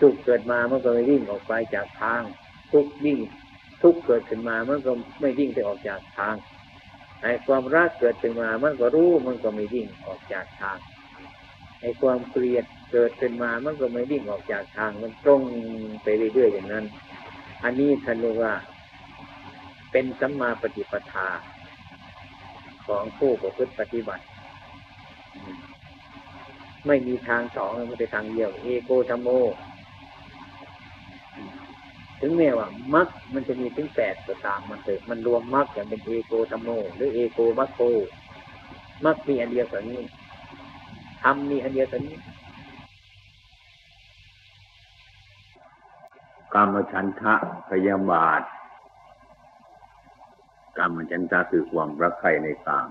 ทุกเกิดมามันก็ไม่วิ่งออกไปจากทาง ทุกวิ่ง ทุกเกิดขึ้นมามันก็ไม่วิ่งไปออกจากทางไอ้ความรักเกิดขึ้นมามันก็รู้มันก็ไม่วิ่งออกจากทางไอ้ความเกลียด เกิดขึ้นมามันก็ไม่วิ่งออกจากทางมันตรงไปเรื่อยๆอย่างนั้น อันนี้ท่านเรียกว่า เป็นสัมมาปฏิปทา ของผู้ประพฤติปฏิบัติ ไม่มีทางสองมันเป็นทางเดียว เอโกธรรมโม ถึงแม้ว่ามักมันจะมีถึงแปดก็ตามมันเถิดมันรวมมักอย่างเป็นเอโกธรรมโม หรือเอโกมัคโกมักมีอันเดียวกันนี้ทำมีอันเดียวกันนี้ กรรมฉันทะพยาบาทกรรมฉันทะคือความรักใคร่ในกาม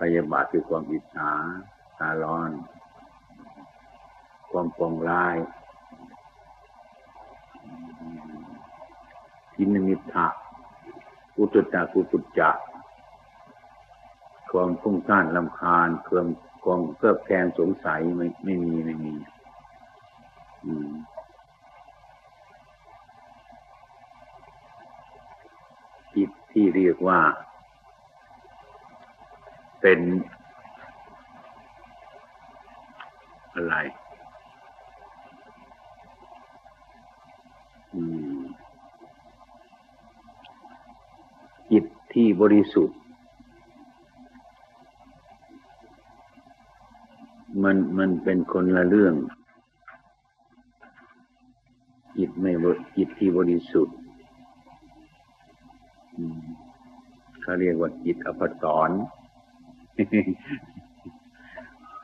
พยาบาทคือความอิจฉาตาร้อน ความปองร้ายทินมิทะอุตตะกุปุจจะความฟุ้งซ่านลำคาญความความเกือบแคลนสงสัยไม่ไม่มีไม่มี อืม ที่เรียกว่า เป็นอะไร จิตที่บริสุทธิ์ มันมันเป็นคนละเรื่อง จิตไม่จิตที่บริสุทธิ์ เขาเรียกว่าจิตอภสร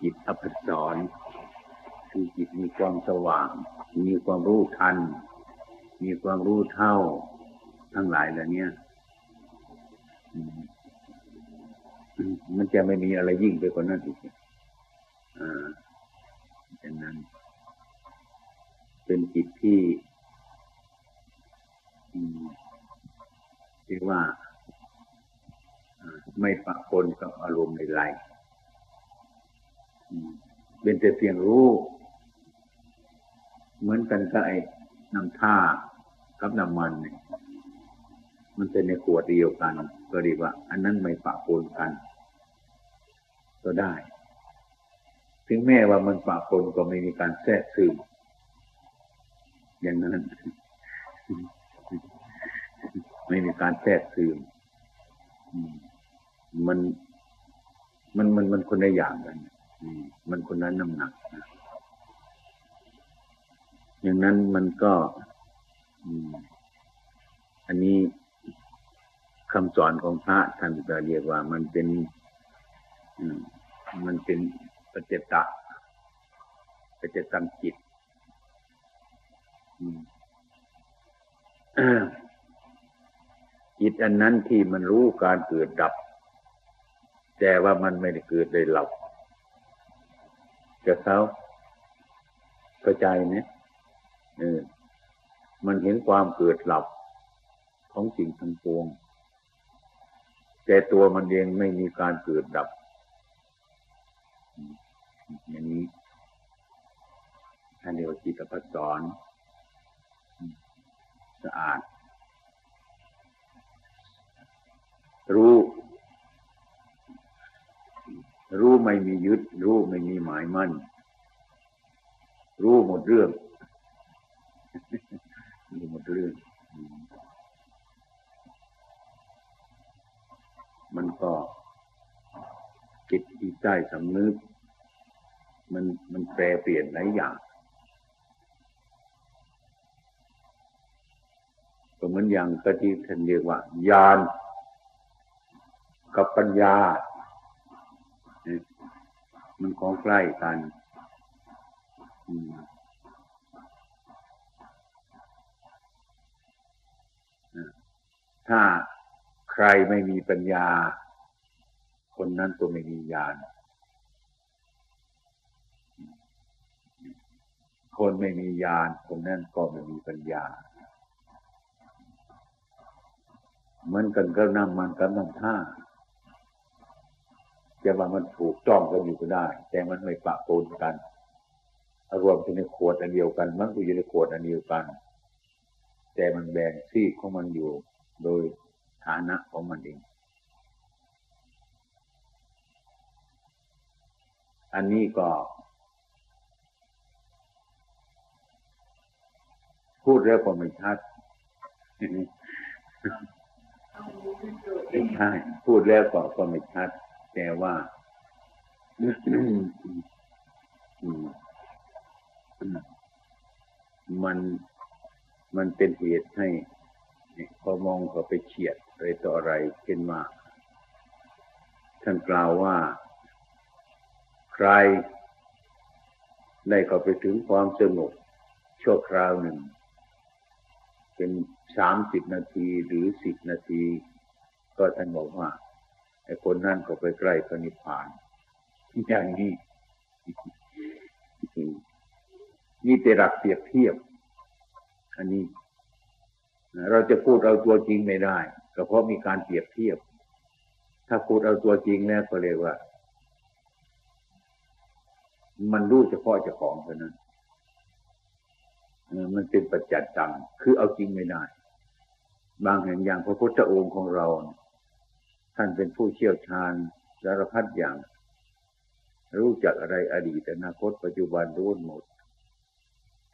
จิตอภสรคือจิตมีความสว่าง มีความรู้ทัน มีความรู้เท่า ทั้งหลายเหล่านี้มันจะไม่มีอะไรยิ่งไปกว่านั้นอีกอ่าเป็นนั้น เป็นจิตที่เรียกว่า ไม่ปะปนกับอารมณ์ใดเป็นแต่เพียงรู้ เหมือนกันกับไอ้น้ำท่ากับน้ำมันเนี่ยมันเป็นในขวดเดียวกัน ก็ดีว่า อันนั้นไม่ปะปนกัน ก็ได้ ถึงแม้ว่ามันปะปนก็ไม่มีการแทรกซึมอย่างนั้นไม่มีการแทรกซึม มันมันมันมันคนในอย่างกันมันคนนั้นน้ำหนักนะอย่างนั้นมันก็อันนี้คำสอนของพระท่านจะเรียกว่ามันเป็นมันเป็นปัจเจตะปัจเจตังจิตจิตอันนั้นที่มันรู้การเกิดดับ แต่ว่ามันไม่ได้เกิดได้หลับจะเขาเข้าใจเนี่ยเออมันเห็นความเกิดหลับของสิ่งทั้งปวง แต่ตัวมันเองไม่มีการเกิดดับ อย่างนี้ท่านเรียกว่าจิตปัสอนสะอาด รู้ รู้ไม่มียึด รู้ไม่มีหมายมั่น รู้หมดเรื่อง รู้หมดเรื่อง มันก็จิตที่ใจสำนึก มันมันแปรเปลี่ยนหลายอย่างก็เหมือนอย่างกะที่ท่านเรียกว่าญาณกับปัญญา มันของใกล้กันถ้าใครไม่มีปัญญา คนนั้นก็ไม่มีญาณคนไม่มีญาณคนนั้นก็ไม่มีปัญญา เหมือนกันก็น้ำมันกับน้ำท่า จะว่ามันถูกต้องกันอยู่ก็ได้ แต่มันไม่ปะปนกันรวมถึงในขวดอันเดียวกันมันก็อยู่ในขวดอันเดียวกัน แต่มันแบ่งซีกของมันอยู่โดยฐานะของมันเอง อันนี้ก็ พูดแล้วก็ไม่ชัดไม่ใช่พูดแล้วก็ก็ไม่ชัด แต่ว่ามันมันเป็นเหตุให้พอมองเขาไปเฉียดอะไรต่ออะไรเช่นว่าท่านกล่าวว่า ใครได้เข้าไปถึงความสงบชั่วคราวหนึ่ง เป็นสามสิบนาทีหรือสิบนาที ก็ท่านบอกว่า ไอ้คนนั่นก็ไปใกล้พระนิพพานอย่างนี้นี่แต่หลักเปรียบเทียบ อันนี้ เราจะพูดเอาตัวจริงไม่ได้ก็เพราะมีการเปรียบเทียบ ถ้าพูดเอาตัวจริงแล้วก็เรียกว่า มันรู้เฉพาะเจ้าของเท่านั้นมันเป็นปัจจัดตัง คือเอาจริงไม่ได้ บางแห่งอย่างพระพุทธองค์ของเรา ท่านเป็นผู้เชี่ยวชาญสารพัดอย่าง รู้จักอะไรอดีตอนาคตปัจจุบันรู้หมด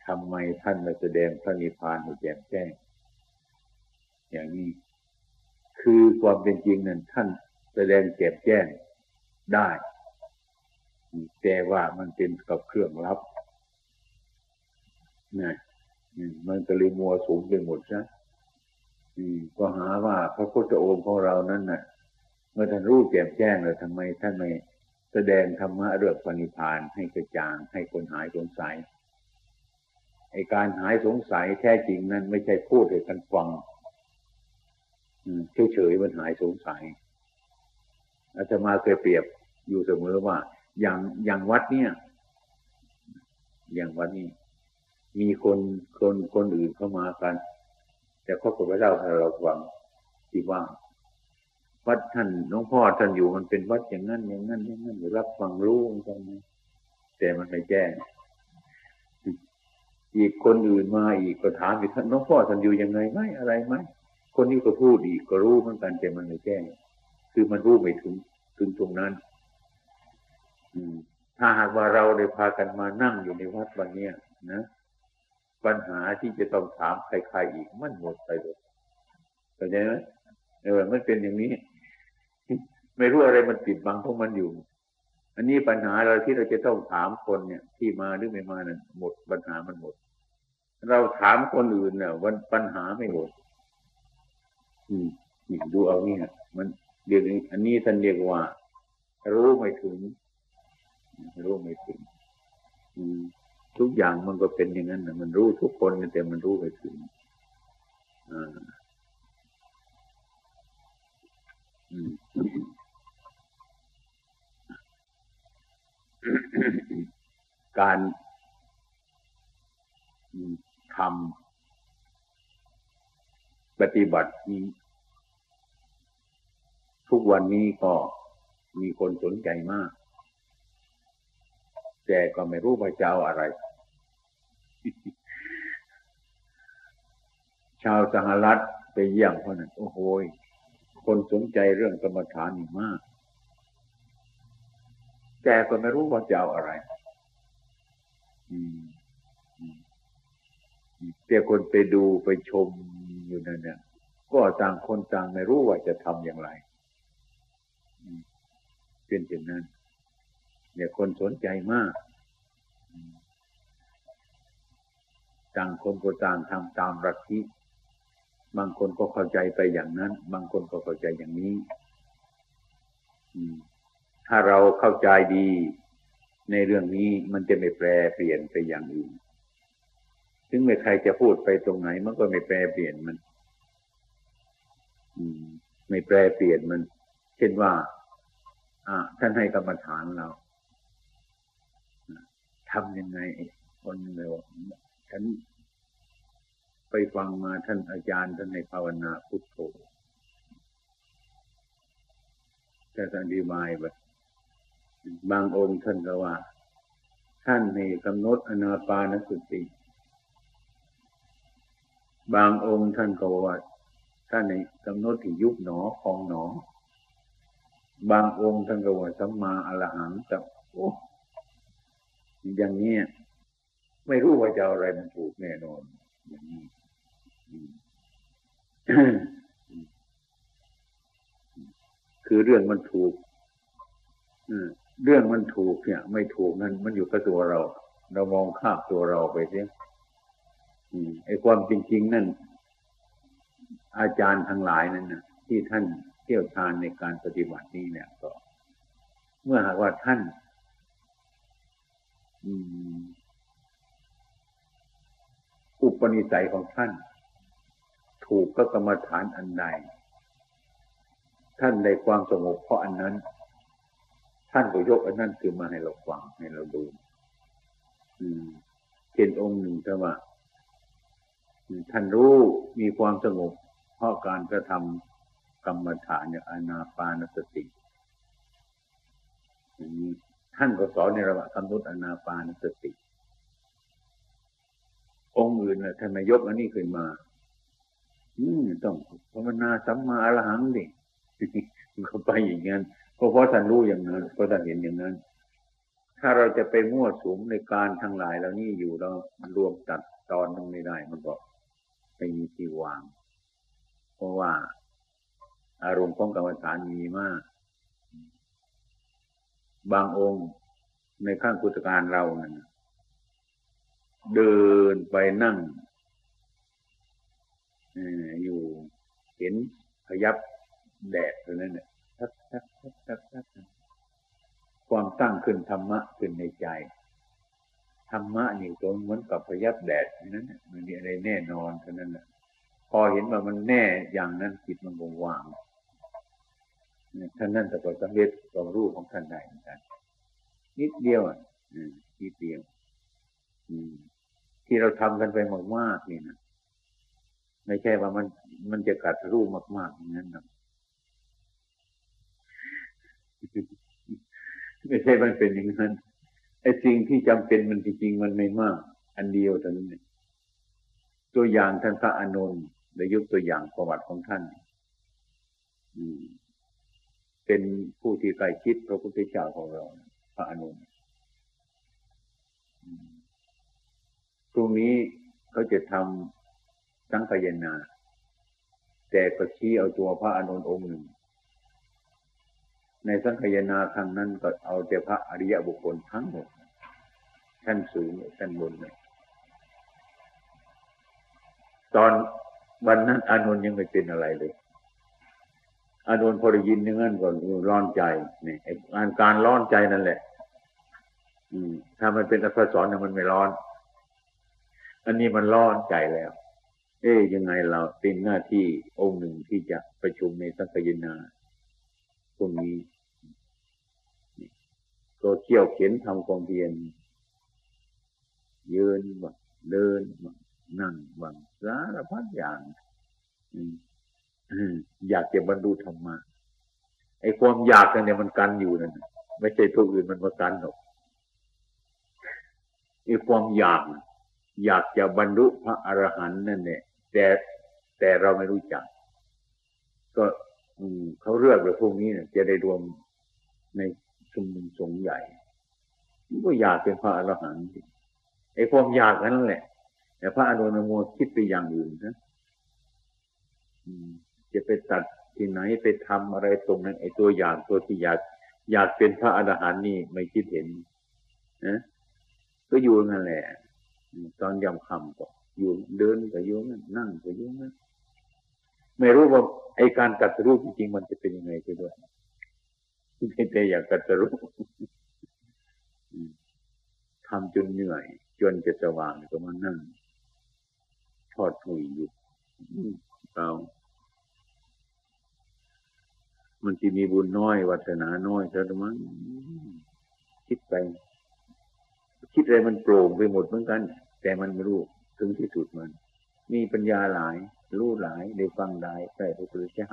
ทำไมท่านมาแสดงพระนิพพานให้แจ่มแจ้ง อย่างนี้ คือความเป็นจริงนั้นท่านแสดงแจ่มแจ้งได้ แต่ว่ามันเป็นกับเครื่องรับนะมันก็เลยมัวสูงไปหมดนะก็หาว่าพระพุทธองค์ของเรานั้นน่ะ เมื่อท่านรู้แจ่มแจ้งเลยทำไมท่านไม่แสดงธรรมะเรื่องปณิพานให้กระจ่างให้คนหายสงสัยไอการหายสงสัยแท้จริงนั้นไม่ใช่พูดให้กันฟังเฉยๆมันหายสงสัยอาจจะมาเคยเปรียบอยู่เสมอว่า อย่างอย่างวัดเนี่ย อย่างวัดนี้ มีคนคนคนอื่นเข้ามากัน แต่เขาก็ไม่เล่าให้เราฟังที่ว่า วัดท่านน้องพ่อท่านอยู่มันเป็นวัดอย่างนั้นอย่างนั้นอย่างนั้นรับฟังรู้กันนะแต่มันไม่แจ้งอีกคนอื่นมาอีกก็ถามอีกท่านน้องพ่อท่านอยู่ยังไงไหมอะไรไหมคนนี้ก็พูดอีกก็รู้เหมือนกันแต่มันไม่แจ้ง คือมันรู้ไม่ถึงถึงตรงนั้น อืม ถ้าหากว่าเราได้พากันมานั่งอยู่ในวัดวันเนี้ยนะปัญหาที่จะต้องถามใครๆอีกมันหมดไปเลยเข้าใจไหมเออมันเป็นอย่างนี้ ไม่รู้อะไรมันปิดบังพวกมันอยู่ อันนี้ปัญหาเราที่เราจะต้องถามคนเนี่ย ที่มาหรือไม่มานั่นหมดปัญหามันหมด เราถามคนอื่นเนี่ยวันปัญหาไม่หมด อืมดูเอาเนี่ยมันเดี๋ยวอันนี้ท่านเรียกว่า รู้ไม่ถึง รู้ไม่ถึง อืมทุกอย่างมันก็เป็นอย่างนั้นนะมันรู้ทุกคนแต่มันรู้ไม่ถึงอ่า การทำปฏิบัตินี้ ทุกวันนี้ก็มีคนสนใจมาก แต่ก็ไม่รู้ว่าจะเอาอะไร ชาวสหรัฐไปเยี่ยมเขานั้นโอ้โหคนสนใจเรื่องกรรมฐานนี่มาก แกก็ไม่รู้ว่าจะเอาอะไรแต่คนไปดูไปชมอยู่นั่นเนี่ย ก็ต่างคนต่างไม่รู้ว่าจะทำอย่างไรเป็นอย่างนั้น เนี่ยคนสนใจมาก ต่างคนก็ต่างทำตามรัฐิบางคนก็เข้าใจไปอย่างนั้น บางคนก็เข้าใจอย่างนี้ ถ้าเราเข้าใจดีในเรื่องนี้มันจะไม่แปรเปลี่ยนไปอย่างอื่น ถึงไม่ใครจะพูดไปตรงไหน มันก็ไม่แปรเปลี่ยนมันไม่แปรเปลี่ยนมัน เช่นว่า อ่า ท่านให้กรรมฐานเราทำยังไง คนเร็วฉันไปฟังมาท่านอาจารย์ท่านในภาวนาพุทโธแต่ท่านอธิบายแบบ บางองค์ท่านก็ว่า ท่านในกำหนดอนาปานสติ บางองค์ท่านก็ว่า ท่านในกำหนดที่ยุบหนอคองหนอ บางองค์ท่านก็ว่าสัมมาอรหังกับโอ้อย่างนี้ไม่รู้ว่าจะอะไรมันถูกแน่นอนอย่างนี้คือเรื่องมันถูก อืม เรื่องมันถูกเนี่ย ไม่ถูกนั่นมันอยู่กับตัวเรา เรามองข้ามตัวเราไปเสียไอ้ความจริงๆนั่นอาจารย์ทั้งหลายนั่นนะที่ท่านเที่ยวชาญในการปฏิบัตินี้เนี่ยก็ เมื่อหากว่าท่านอุปนิสัยของท่าน ถูกก็กรรมฐานอันใดท่านในความสงบเพราะอันนั้น ท่านก็ยกอันนั้นคือมาให้เราฟังให้เราดู อืมเป็นองค์หนึ่งแต่ว่าท่านรู้มีความสงบ เพราะการกระทำกรรมฐานอย่างอนาปานสติท่านก็สอนในระหว่างกำหนดอนาปานสติ องค์อื่นนะท่านไมยกอันนี้ขึ้นมา อืมต้องภาวนาสัมมาอรหังดิเขาไปอย่างนั้น เพราะเพราะท่านรู้อย่างนั้นเพราะท่านเห็นอย่างนั้น ถ้าเราจะไปมั่วสุมในการทั้งหลายเหล่านี้อยู่เรารวมตัดตอนมันไม่ได้มันบอกไม่มีที่วาง เพราะว่า อารมณ์ของกรรมฐานมีมาก บางองค์ในข้างพุทธการเรานั่นเดินไปนั่งอยู่เห็นพยับแดดตรงนั้นเนี่ย ความตั้งขึ้นธรรมะขึ้นในใจ ธรรมะนี่ตรงเหมือนกับพยับแดดนั้นมันมีอะไรแน่นอนเท่านั้นแหละพอเห็นว่ามันแน่อย่างนั้นจิตมันคงวางท่านนั่นแต่ก็สำเร็จความรู้ของท่านได้เหมือนกันนิดเดียวอะนิดเดียวที่เราทำกันไปมากๆนี่นะไม่ใช่ว่ามันมันจะกัดรูปมากๆอย่างนั้นนะ ไม่ใช่มันเป็นอย่างนั้นไอ้สิ่งที่จำเป็นมันจริงๆมันไม่มาก อันเดียวเท่านั้นตัวอย่างท่านพระอานนท์ได้ยกตัวอย่างประวัติของท่านเป็นผู้ที่ใกล้ชิดพระพุทธเจ้าของเรา พระอนุนตรงนี้เขาจะทำสังขยนา แต่ก็ชี้เอาตัวพระอนุนองค์หนึ่ง ในสังขยนาครั้งนั้นก็เอาแต่พระอริยบุคคลทั้งหมดท่านสูงท่านบนเลยตอนวันนั้นอานนท์ยังไม่เป็นอะไรเลย อานนท์พอได้ยินอย่างนั้นก็ร้อนใจนี่งานการร้อนใจนั่นแหละ อืม ถ้ามันเป็นอักษรเนี่ยมันไม่ร้อน อันนี้มันร้อนใจแล้ว เอ๊ยยังไงเราเป็นหน้าที่องค์หนึ่งที่จะประชุมในสังกยนาตรงนี้ ก็เที่ยวเข็นทำความเพียรยืนบ้างเดินบ้างนั่งบ้างสารพัดอย่างอยากจะบรรลุธรรมะไอ้ความอยากเนี่ยมันกันอยู่นั่นไม่ใช่ตัวอื่นมันมากันหรอกไอ้ความอยาก อยากจะบรรลุพระอรหันต์นั่นเนี่ยแต่แต่เราไม่รู้จัก ก็เขาเลือกเลยพวกนี้เนี่ยจะได้รวมใน ชุมนุมสงฆ์ใหญ่ก็อยากเป็นพระอรหันต์ไอ้ความอยากนั้นแหละ แต่พระอนุนโมคิดไปอย่างอื่นนะจะไปตัดที่ไหนไปทำอะไรตรงนั้นไอ้ตัวอย่างตัวที่อยาก อยากเป็นพระอรหันต์นี่ไม่คิดเห็นนะก็อยู่นั่นแหละ ตอนยำคำก็อยู่เดินก็อยู่นั่นนั่งก็อยู่นั่นไม่รู้ว่าไอ้การกัดรูปจริงๆมันจะเป็นยังไงไปด้วย ไม่แต่อยากกัดรูปทำจนเหนื่อย จนจะสว่างก็มานั่งทอดหุยอยู่เรามันจะมีบุญน้อยวัฒนาน้อยเท่านั้นคิดไป คิดอะไรมันโปร่งไปหมดเหมือนกัน แต่มันไม่รู้ถึงที่สุดมัน มีปัญญาหลาย รู้หลายได้ฟังได้ใกล้พระพุทธเจ้า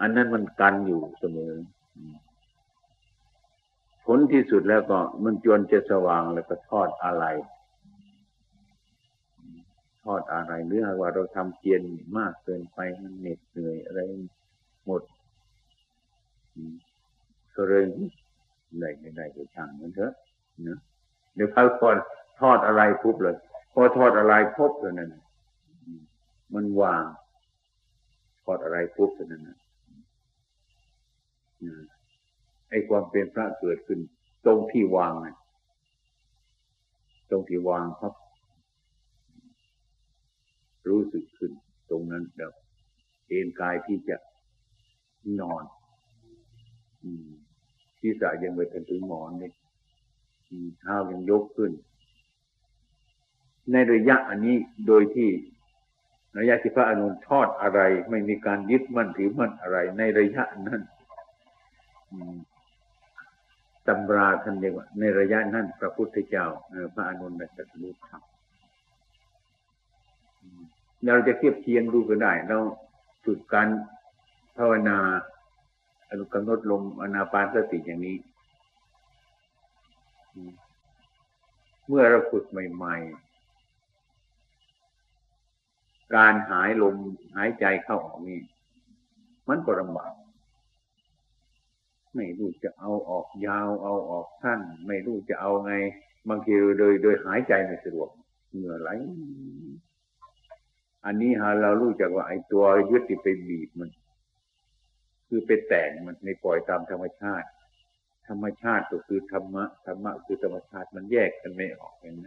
อันนั้นมันกันอยู่เสมอ ผลที่สุดแล้วก็มันจวนจะสว่างแล้วก็ทอดอะไร ทอดอะไรหรือว่าเราทำเพียรมากเกินไปมันเหน็ดเหนื่อยอะไรหมดก็เลยได้ไม่ได้ก็ช่างมันเถอะเนะเดี๋ยวเขาก่อนทอดอะไรปุ๊บเลยพอทอดอะไรพบตัวนั้นมันวาง ทอดอะไรปุ๊บตัวนั้นไอ้ความเป็นพระเกิดขึ้น ตรงที่วางตรงที่วางครับ รู้สึกขึ้น ตรงนั้นเดี๋ยวเอ็นกายที่จะนอนที่สะยังไปถึงหมอนนี่เท้ายังยกขึ้น ในระยะอันนี้โดยที่ระยะที่พระอนุนทอดอะไร ไม่มีการยึดมั่นถือมั่นอะไร ในระยะนั้น ตำราท่านเรียกว่า ในระยะนั้นพระพุทธเจ้าพระอนุนตรัสรู้ธรรมเราจะเทียบเทียนดูก็ได้ เราฝึกการภาวนาเรากำหนดลมอนาปานสติอย่างนี้ เมื่อเราฝึกใหม่ ๆ การหายลมหายใจเข้าออกนี่มันก็ลำบาก ไม่รู้จะเอาออกยาวเอาออกสั้น ไม่รู้จะเอาไง บางทีโดยโดยหายใจไม่สะดวกเหงื่อไหลอันนี้ฮะเรารู้จักว่าไอ้ตัวยึดติดไปบีบมัน คือไปแต่งมันในปล่อยตามธรรมชาติ ธรรมชาติก็คือธรรมะธรรมะคือธรรมชาติมันแยกกันไม่ออกเห็นไหม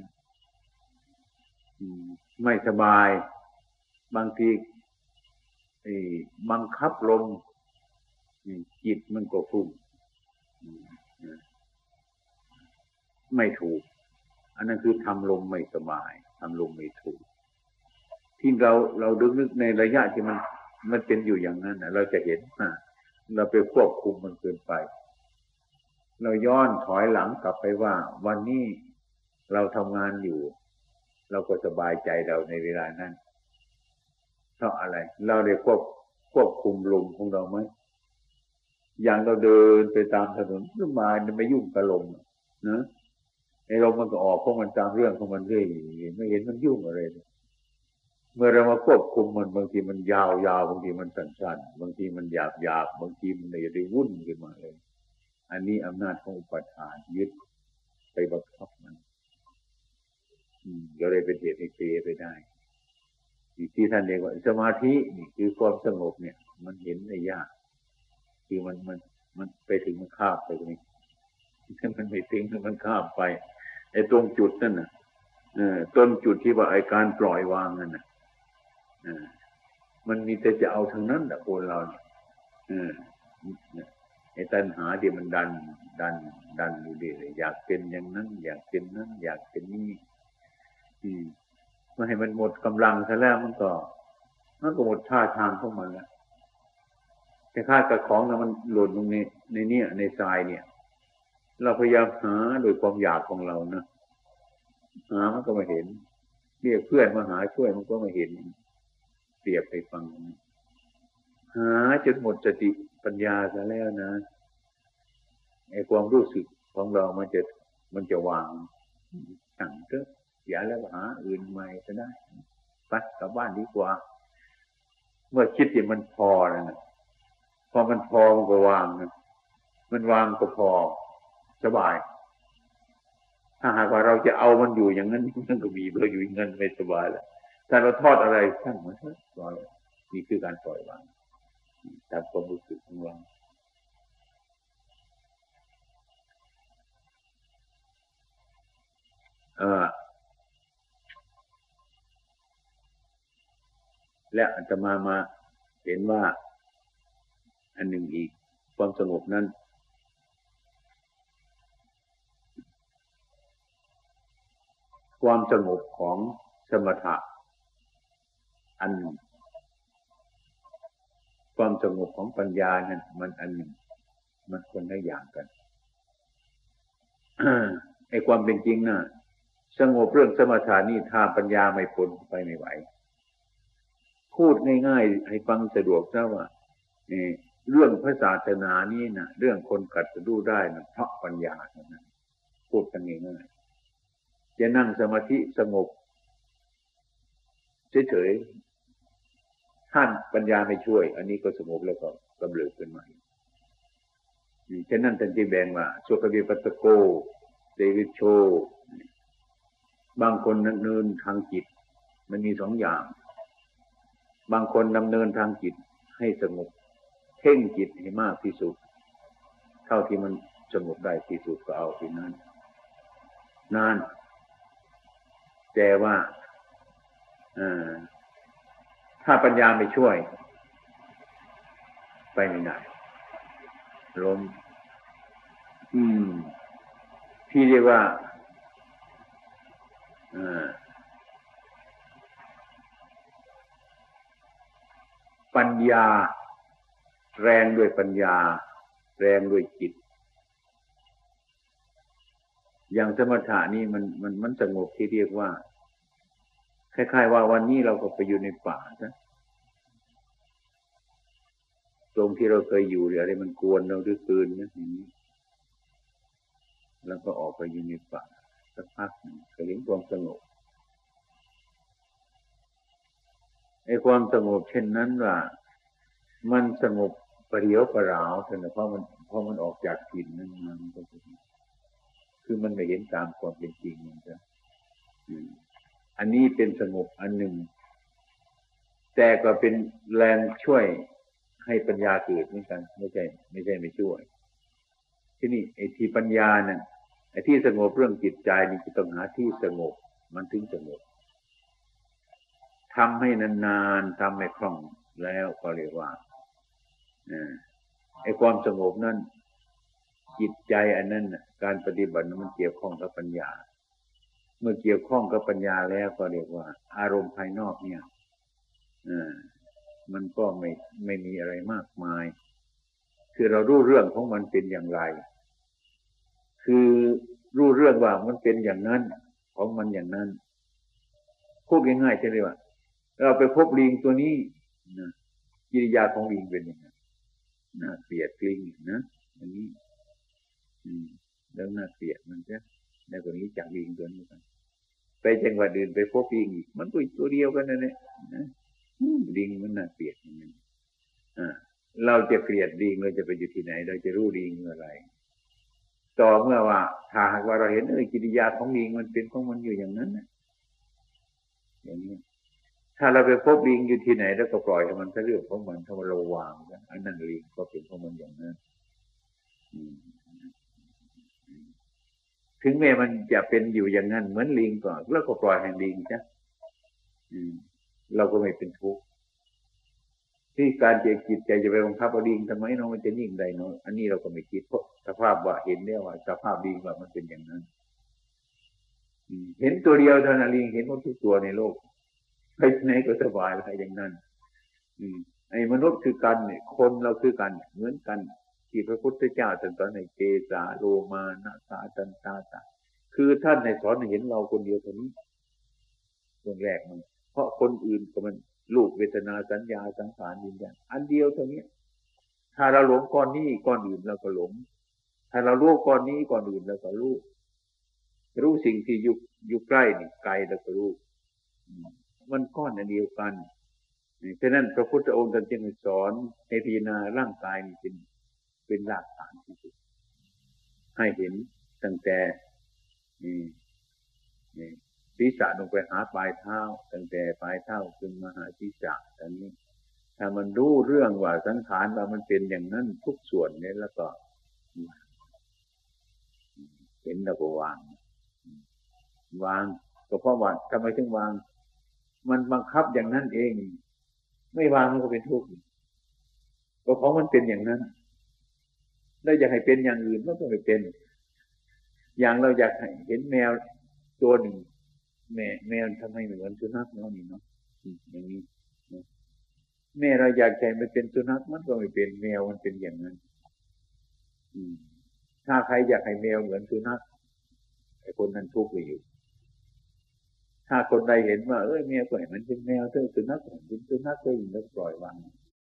ไม่สบาย บางทีบังคับลม จิตมันก็ฟุ้งไม่ถูก อันนั้นคือทำลมไม่สบายทำลมไม่ถูก ที่เราเราดึกนึกในระยะที่มัน มันเป็นอยู่อย่างนั้นเราจะเห็นอ่าเราไปควบคุมมันเกินไป เราย้อนถอยหลังกลับไปว่า วันนี้เราทำงานอยู่ เราก็สบายใจเราในเวลานั้นเพราะอะไร เราได้ควบควบคุมลมของเราไหม อย่างเราเดินไปตามถนนขึ้นมาไม่ยุ่งกับลมนะในลมมันก็ออกของมันตามเรื่องของมันเรื่อยไม่เห็นมันยุ่งอะไรเลยเมื่อเรามาควบคุมมันบางทีมันยาวยาวบางทีมันสั้นๆบางทีมันหยาบหยาบบางทีมันเลยวุ่นขึ้นมาเลย อันนี้อำนาจของอุปทานยึดไปบังคับมันก็เลยเป็นเหตุให้เปไปได้ที่ท่านเรียกว่าสมาธินี่คือความสงบเนี่ย มันเห็นได้ยาก คือมันมันมันไปถึงมันข้ามไปตรงนี้มันไม่ถึงมันข้ามไปไอ้ตรงจุดนั่นน่ะเออต้นจุดที่ว่าไอ้การปล่อยวางนั่นน่ะมันมีแต่จะเอาทางนั้นแต่คนเราเนี่ยไอ้ตัณหาที่มันดัน ดัน ดันอยู่ดีเลยอยากเป็นอย่างนั้น อยากเป็นนั้น อยากเป็นนี่อืมม่ให้มันหมดกำลังซะแล้วมันก็ มันก็หมดท่าทางของมันแล้ว แต่ค่ากับของนะมันหล่นตรงนี้ในเนี้ยในทรายเนี่ย เราพยายามหาโดยความอยากของเรานะหามันก็มาเห็นเรียกเพื่อนมาหาช่วยมันก็มาเห็นเปรียบไปฟังหาจนหมดสติปัญญาซะแล้วนะไอ้ความรู้สึกของเรามันจะมันจะวางสั่งเถอะอย่าแล้วหาอื่นใหม่ก็ได้ไปกลับบ้านดีกว่า เมื่อคิดที่างมันพอแล้วนะ อมันพอมันก็วางนะมันวางก็พอสบาย ถ้าหากว่าเราจะเอามันอยู่อย่างนั้นมันก็มีเราอยู่อย่างนั้นไม่สบายแล้วถ้าเราทอดอะไรช่างมันเถอะปล่อยนี่คือการปล่อยวางตามความรู้สึกของเราเออและอาตมามาเห็นว่า อันหนึ่งอีก ความสงบนั้น ความสงบของสมถะอันหนึ่ง ความสงบของปัญญานั้นมันอันหนึ่ง มันคนละอย่างกันไอ้ความเป็นจริงนะ่ะสงบเรื่องสมถานี่ถ้าปัญญาไม่พ้นไปไม่ไหว พูดง่ายๆ ให้ฟังสะดวกซะว่า เรื่องพระศาสนานี้นะเรื่องคนกัดจะดูได้นะเพราะปัญญาเท่านั้นพูดกันง่ายๆจะนั่งสมาธิสงบเฉยๆท่านปัญญาไม่ช่วย อันนี้ก็สงบแล้วก็กำเริบขึ้นมาฉะนั้นท่านจีแบ่งว่าสุขวิปัสสโกเตวิโช บางคนดำเนินทางจิต มันมีสองอย่าง บางคนดำเนินทางจิตให้สงบ เพ่งจิตให้มากที่สุด เท่าที่มันสงบได้ที่สุดก็เอาที่นั้นนานแต่ว่าถ้าปัญญาไม่ช่วย ไปไม่ได้ล้มอืม ที่เรียกว่าอ่าปัญญา แรงด้วยปัญญา แรงด้วยจิต อย่างสมถะนี่มันมันมันสงบที่เรียกว่า คล้าย ๆ ว่าวันนี้เราก็ไปอยู่ในป่านะตรงที่เราเคยอยู่หรืออะไรมันกวนเราด้วยคืนนะอย่างนี้ แล้วก็ออกไปอยู่ในป่าสักพักก็เห็นความสงบไอ้ความสงบเช่นนั้นว่า มันสงบ ประเดียวประราวแต่เพราะมันเพราะมันออกจากกลิ่นนั้นมันก็คือมันไม่เห็นตามความเป็นจริงมันจะอันนี้เป็นสงบอันหนึ่ง แต่ก็เป็นแรงช่วยให้ปัญญาเกิดเหมือนกันไม่ใช่ ไม่ใช่ไม่ช่วย ที่นี่ไอ้ที่ปัญญาเนั่นไอ้ที่สงบเรื่องจิตใจนี่คือต้องหาที่สงบ มันถึงสงบทำให้นานๆทำให้คล่องแล้วก็เรียกว่า ไอ้ความสงบนั้นจิตใจอันนั้นการปฏิบัติมันเกี่ยวข้องกับปัญญา เมื่อเกี่ยวข้องกับปัญญาแล้วก็เรียกว่า อารมณ์ภายนอกเนี่ยมันก็ไม่ไม่มีอะไรมากมาย คือเรารู้เรื่องของมันเป็นอย่างไร คือรู้เรื่องว่ามันเป็นอย่างนั้นของมันอย่างนั้นพูดง่ายๆใช่ไหมว่า เราไปพบลิงตัวนี้นะกิริยาของลิงเป็นยังไง น่าเกลียดลิงนะอันนี้ อืม แล้วน่าเกลียดมันจะในคนนี้จากลิงตัวนี้กันไปจังหวัดอื่นไปพบลิงอีก มันก็ตัวเดียวกันนั่นแหละลิงมันน่าเกลียดมันอ่าเราจะเกลียดลิงเราจะไปอยู่ที่ไหน เราจะรู้ลิงเมื่อไร ต่อเมื่อว่าถ้าหากว่าเราเห็นเออกิริยาของลิงมันเป็นของมันอยู่อย่างนั้นนะอย่างนี้ ถ้าเราไปพบลิงอยู่ที่ไหนแล้วก็ปล่อยให้มันเรื่องของมันถ้ามันระวางอันนั้นลิงก็เป็นของมันอย่างนั้นถึงแม้มันจะเป็นอยู่อย่างนั้นเหมือนลิงก่อนแล้วก็ปล่อยให้ลิงจ้ะเราก็ไม่เป็นทุกข์ที่การเจจิตใจจะไปบังคับเอาลิงทำไมเนาะมันจะนิ่งได้เนาะอันนี้เราก็ไม่คิดเพราะสภาพว่าเห็นแล้วว่าสภาพลิงว่ามันเป็นอย่างนั้นเห็นตัวเดียวเท่านั้นลิงเห็นหมดทุกตัวในโลก ไปไหนก็สบายไรอย่างนั้น อืมไอ้มนุษย์คือกันเนี่ย คนเราคือกัน เหมือนกัน ที่พระพุทธเจ้าตรัสอนในเกสาโลมานาสาตันตาตาคือท่านในสอนเห็นเราคนเดียวเท่านี้คนแรกมัน เพราะคนอื่นก็มันลูกเวทนาสัญญาสังขารยินยันอันเดียวเท่านี้ถ้าเราหลงก้อนนี้ก้อนอื่นเราก็หลง ถ้าเรารู้ก้อนนี้ก้อนอื่นเราก็รู้รู้สิ่งที่อยู่อยู่ใกล้นี่ไกลเราก็รู้ มันก้อนอันเดียวกันฉะนั้นพระพุทธองค์ท่านจึงสอนให้พิจารณาร่างกายนี่เป็นเป็นรากฐานที่สุดให้เห็นตั้งแต่นี่นี่ศีรษะลงไปหาปลายเท้า ตั้งแต่ปลายเท้าขึ้นมาหาศีรษะตอนนี้ ถ้ามันรู้เรื่องว่าสังขารว่ามันเป็นอย่างนั้นทุกส่วนเนี่ยแล้วก็เห็นแล้วก็วาง วางก็เพราะว่าทำไมถึงวาง มันบังคับอย่างนั้นเอง ไม่วางมันก็เป็นทุกข์ก็เพราะมันเป็นอย่างนั้นเราอยากให้เป็นอย่างอื่นมันก็ไม่เป็น อย่างเราอยากเห็นแมวตัวหนึ่ง แม่แมวทำไมเหมือนสุนัขเนาะนี่เนาะอย่างนี้แม่เราอยากใจมันเป็นสุนัขมันก็ไม่เป็นแมวมันเป็นอย่างนั้นถ้าใครอยากให้แมวเหมือนสุนัขไอ้คนนั้นทุกข์อยู่ ถ้าคนใดเห็นว่าเอ้ยแมวก็เห็นมันเป็นแมวเธอสุนัขเป็นสุนัขก็ยินแล้วปล่อยวาง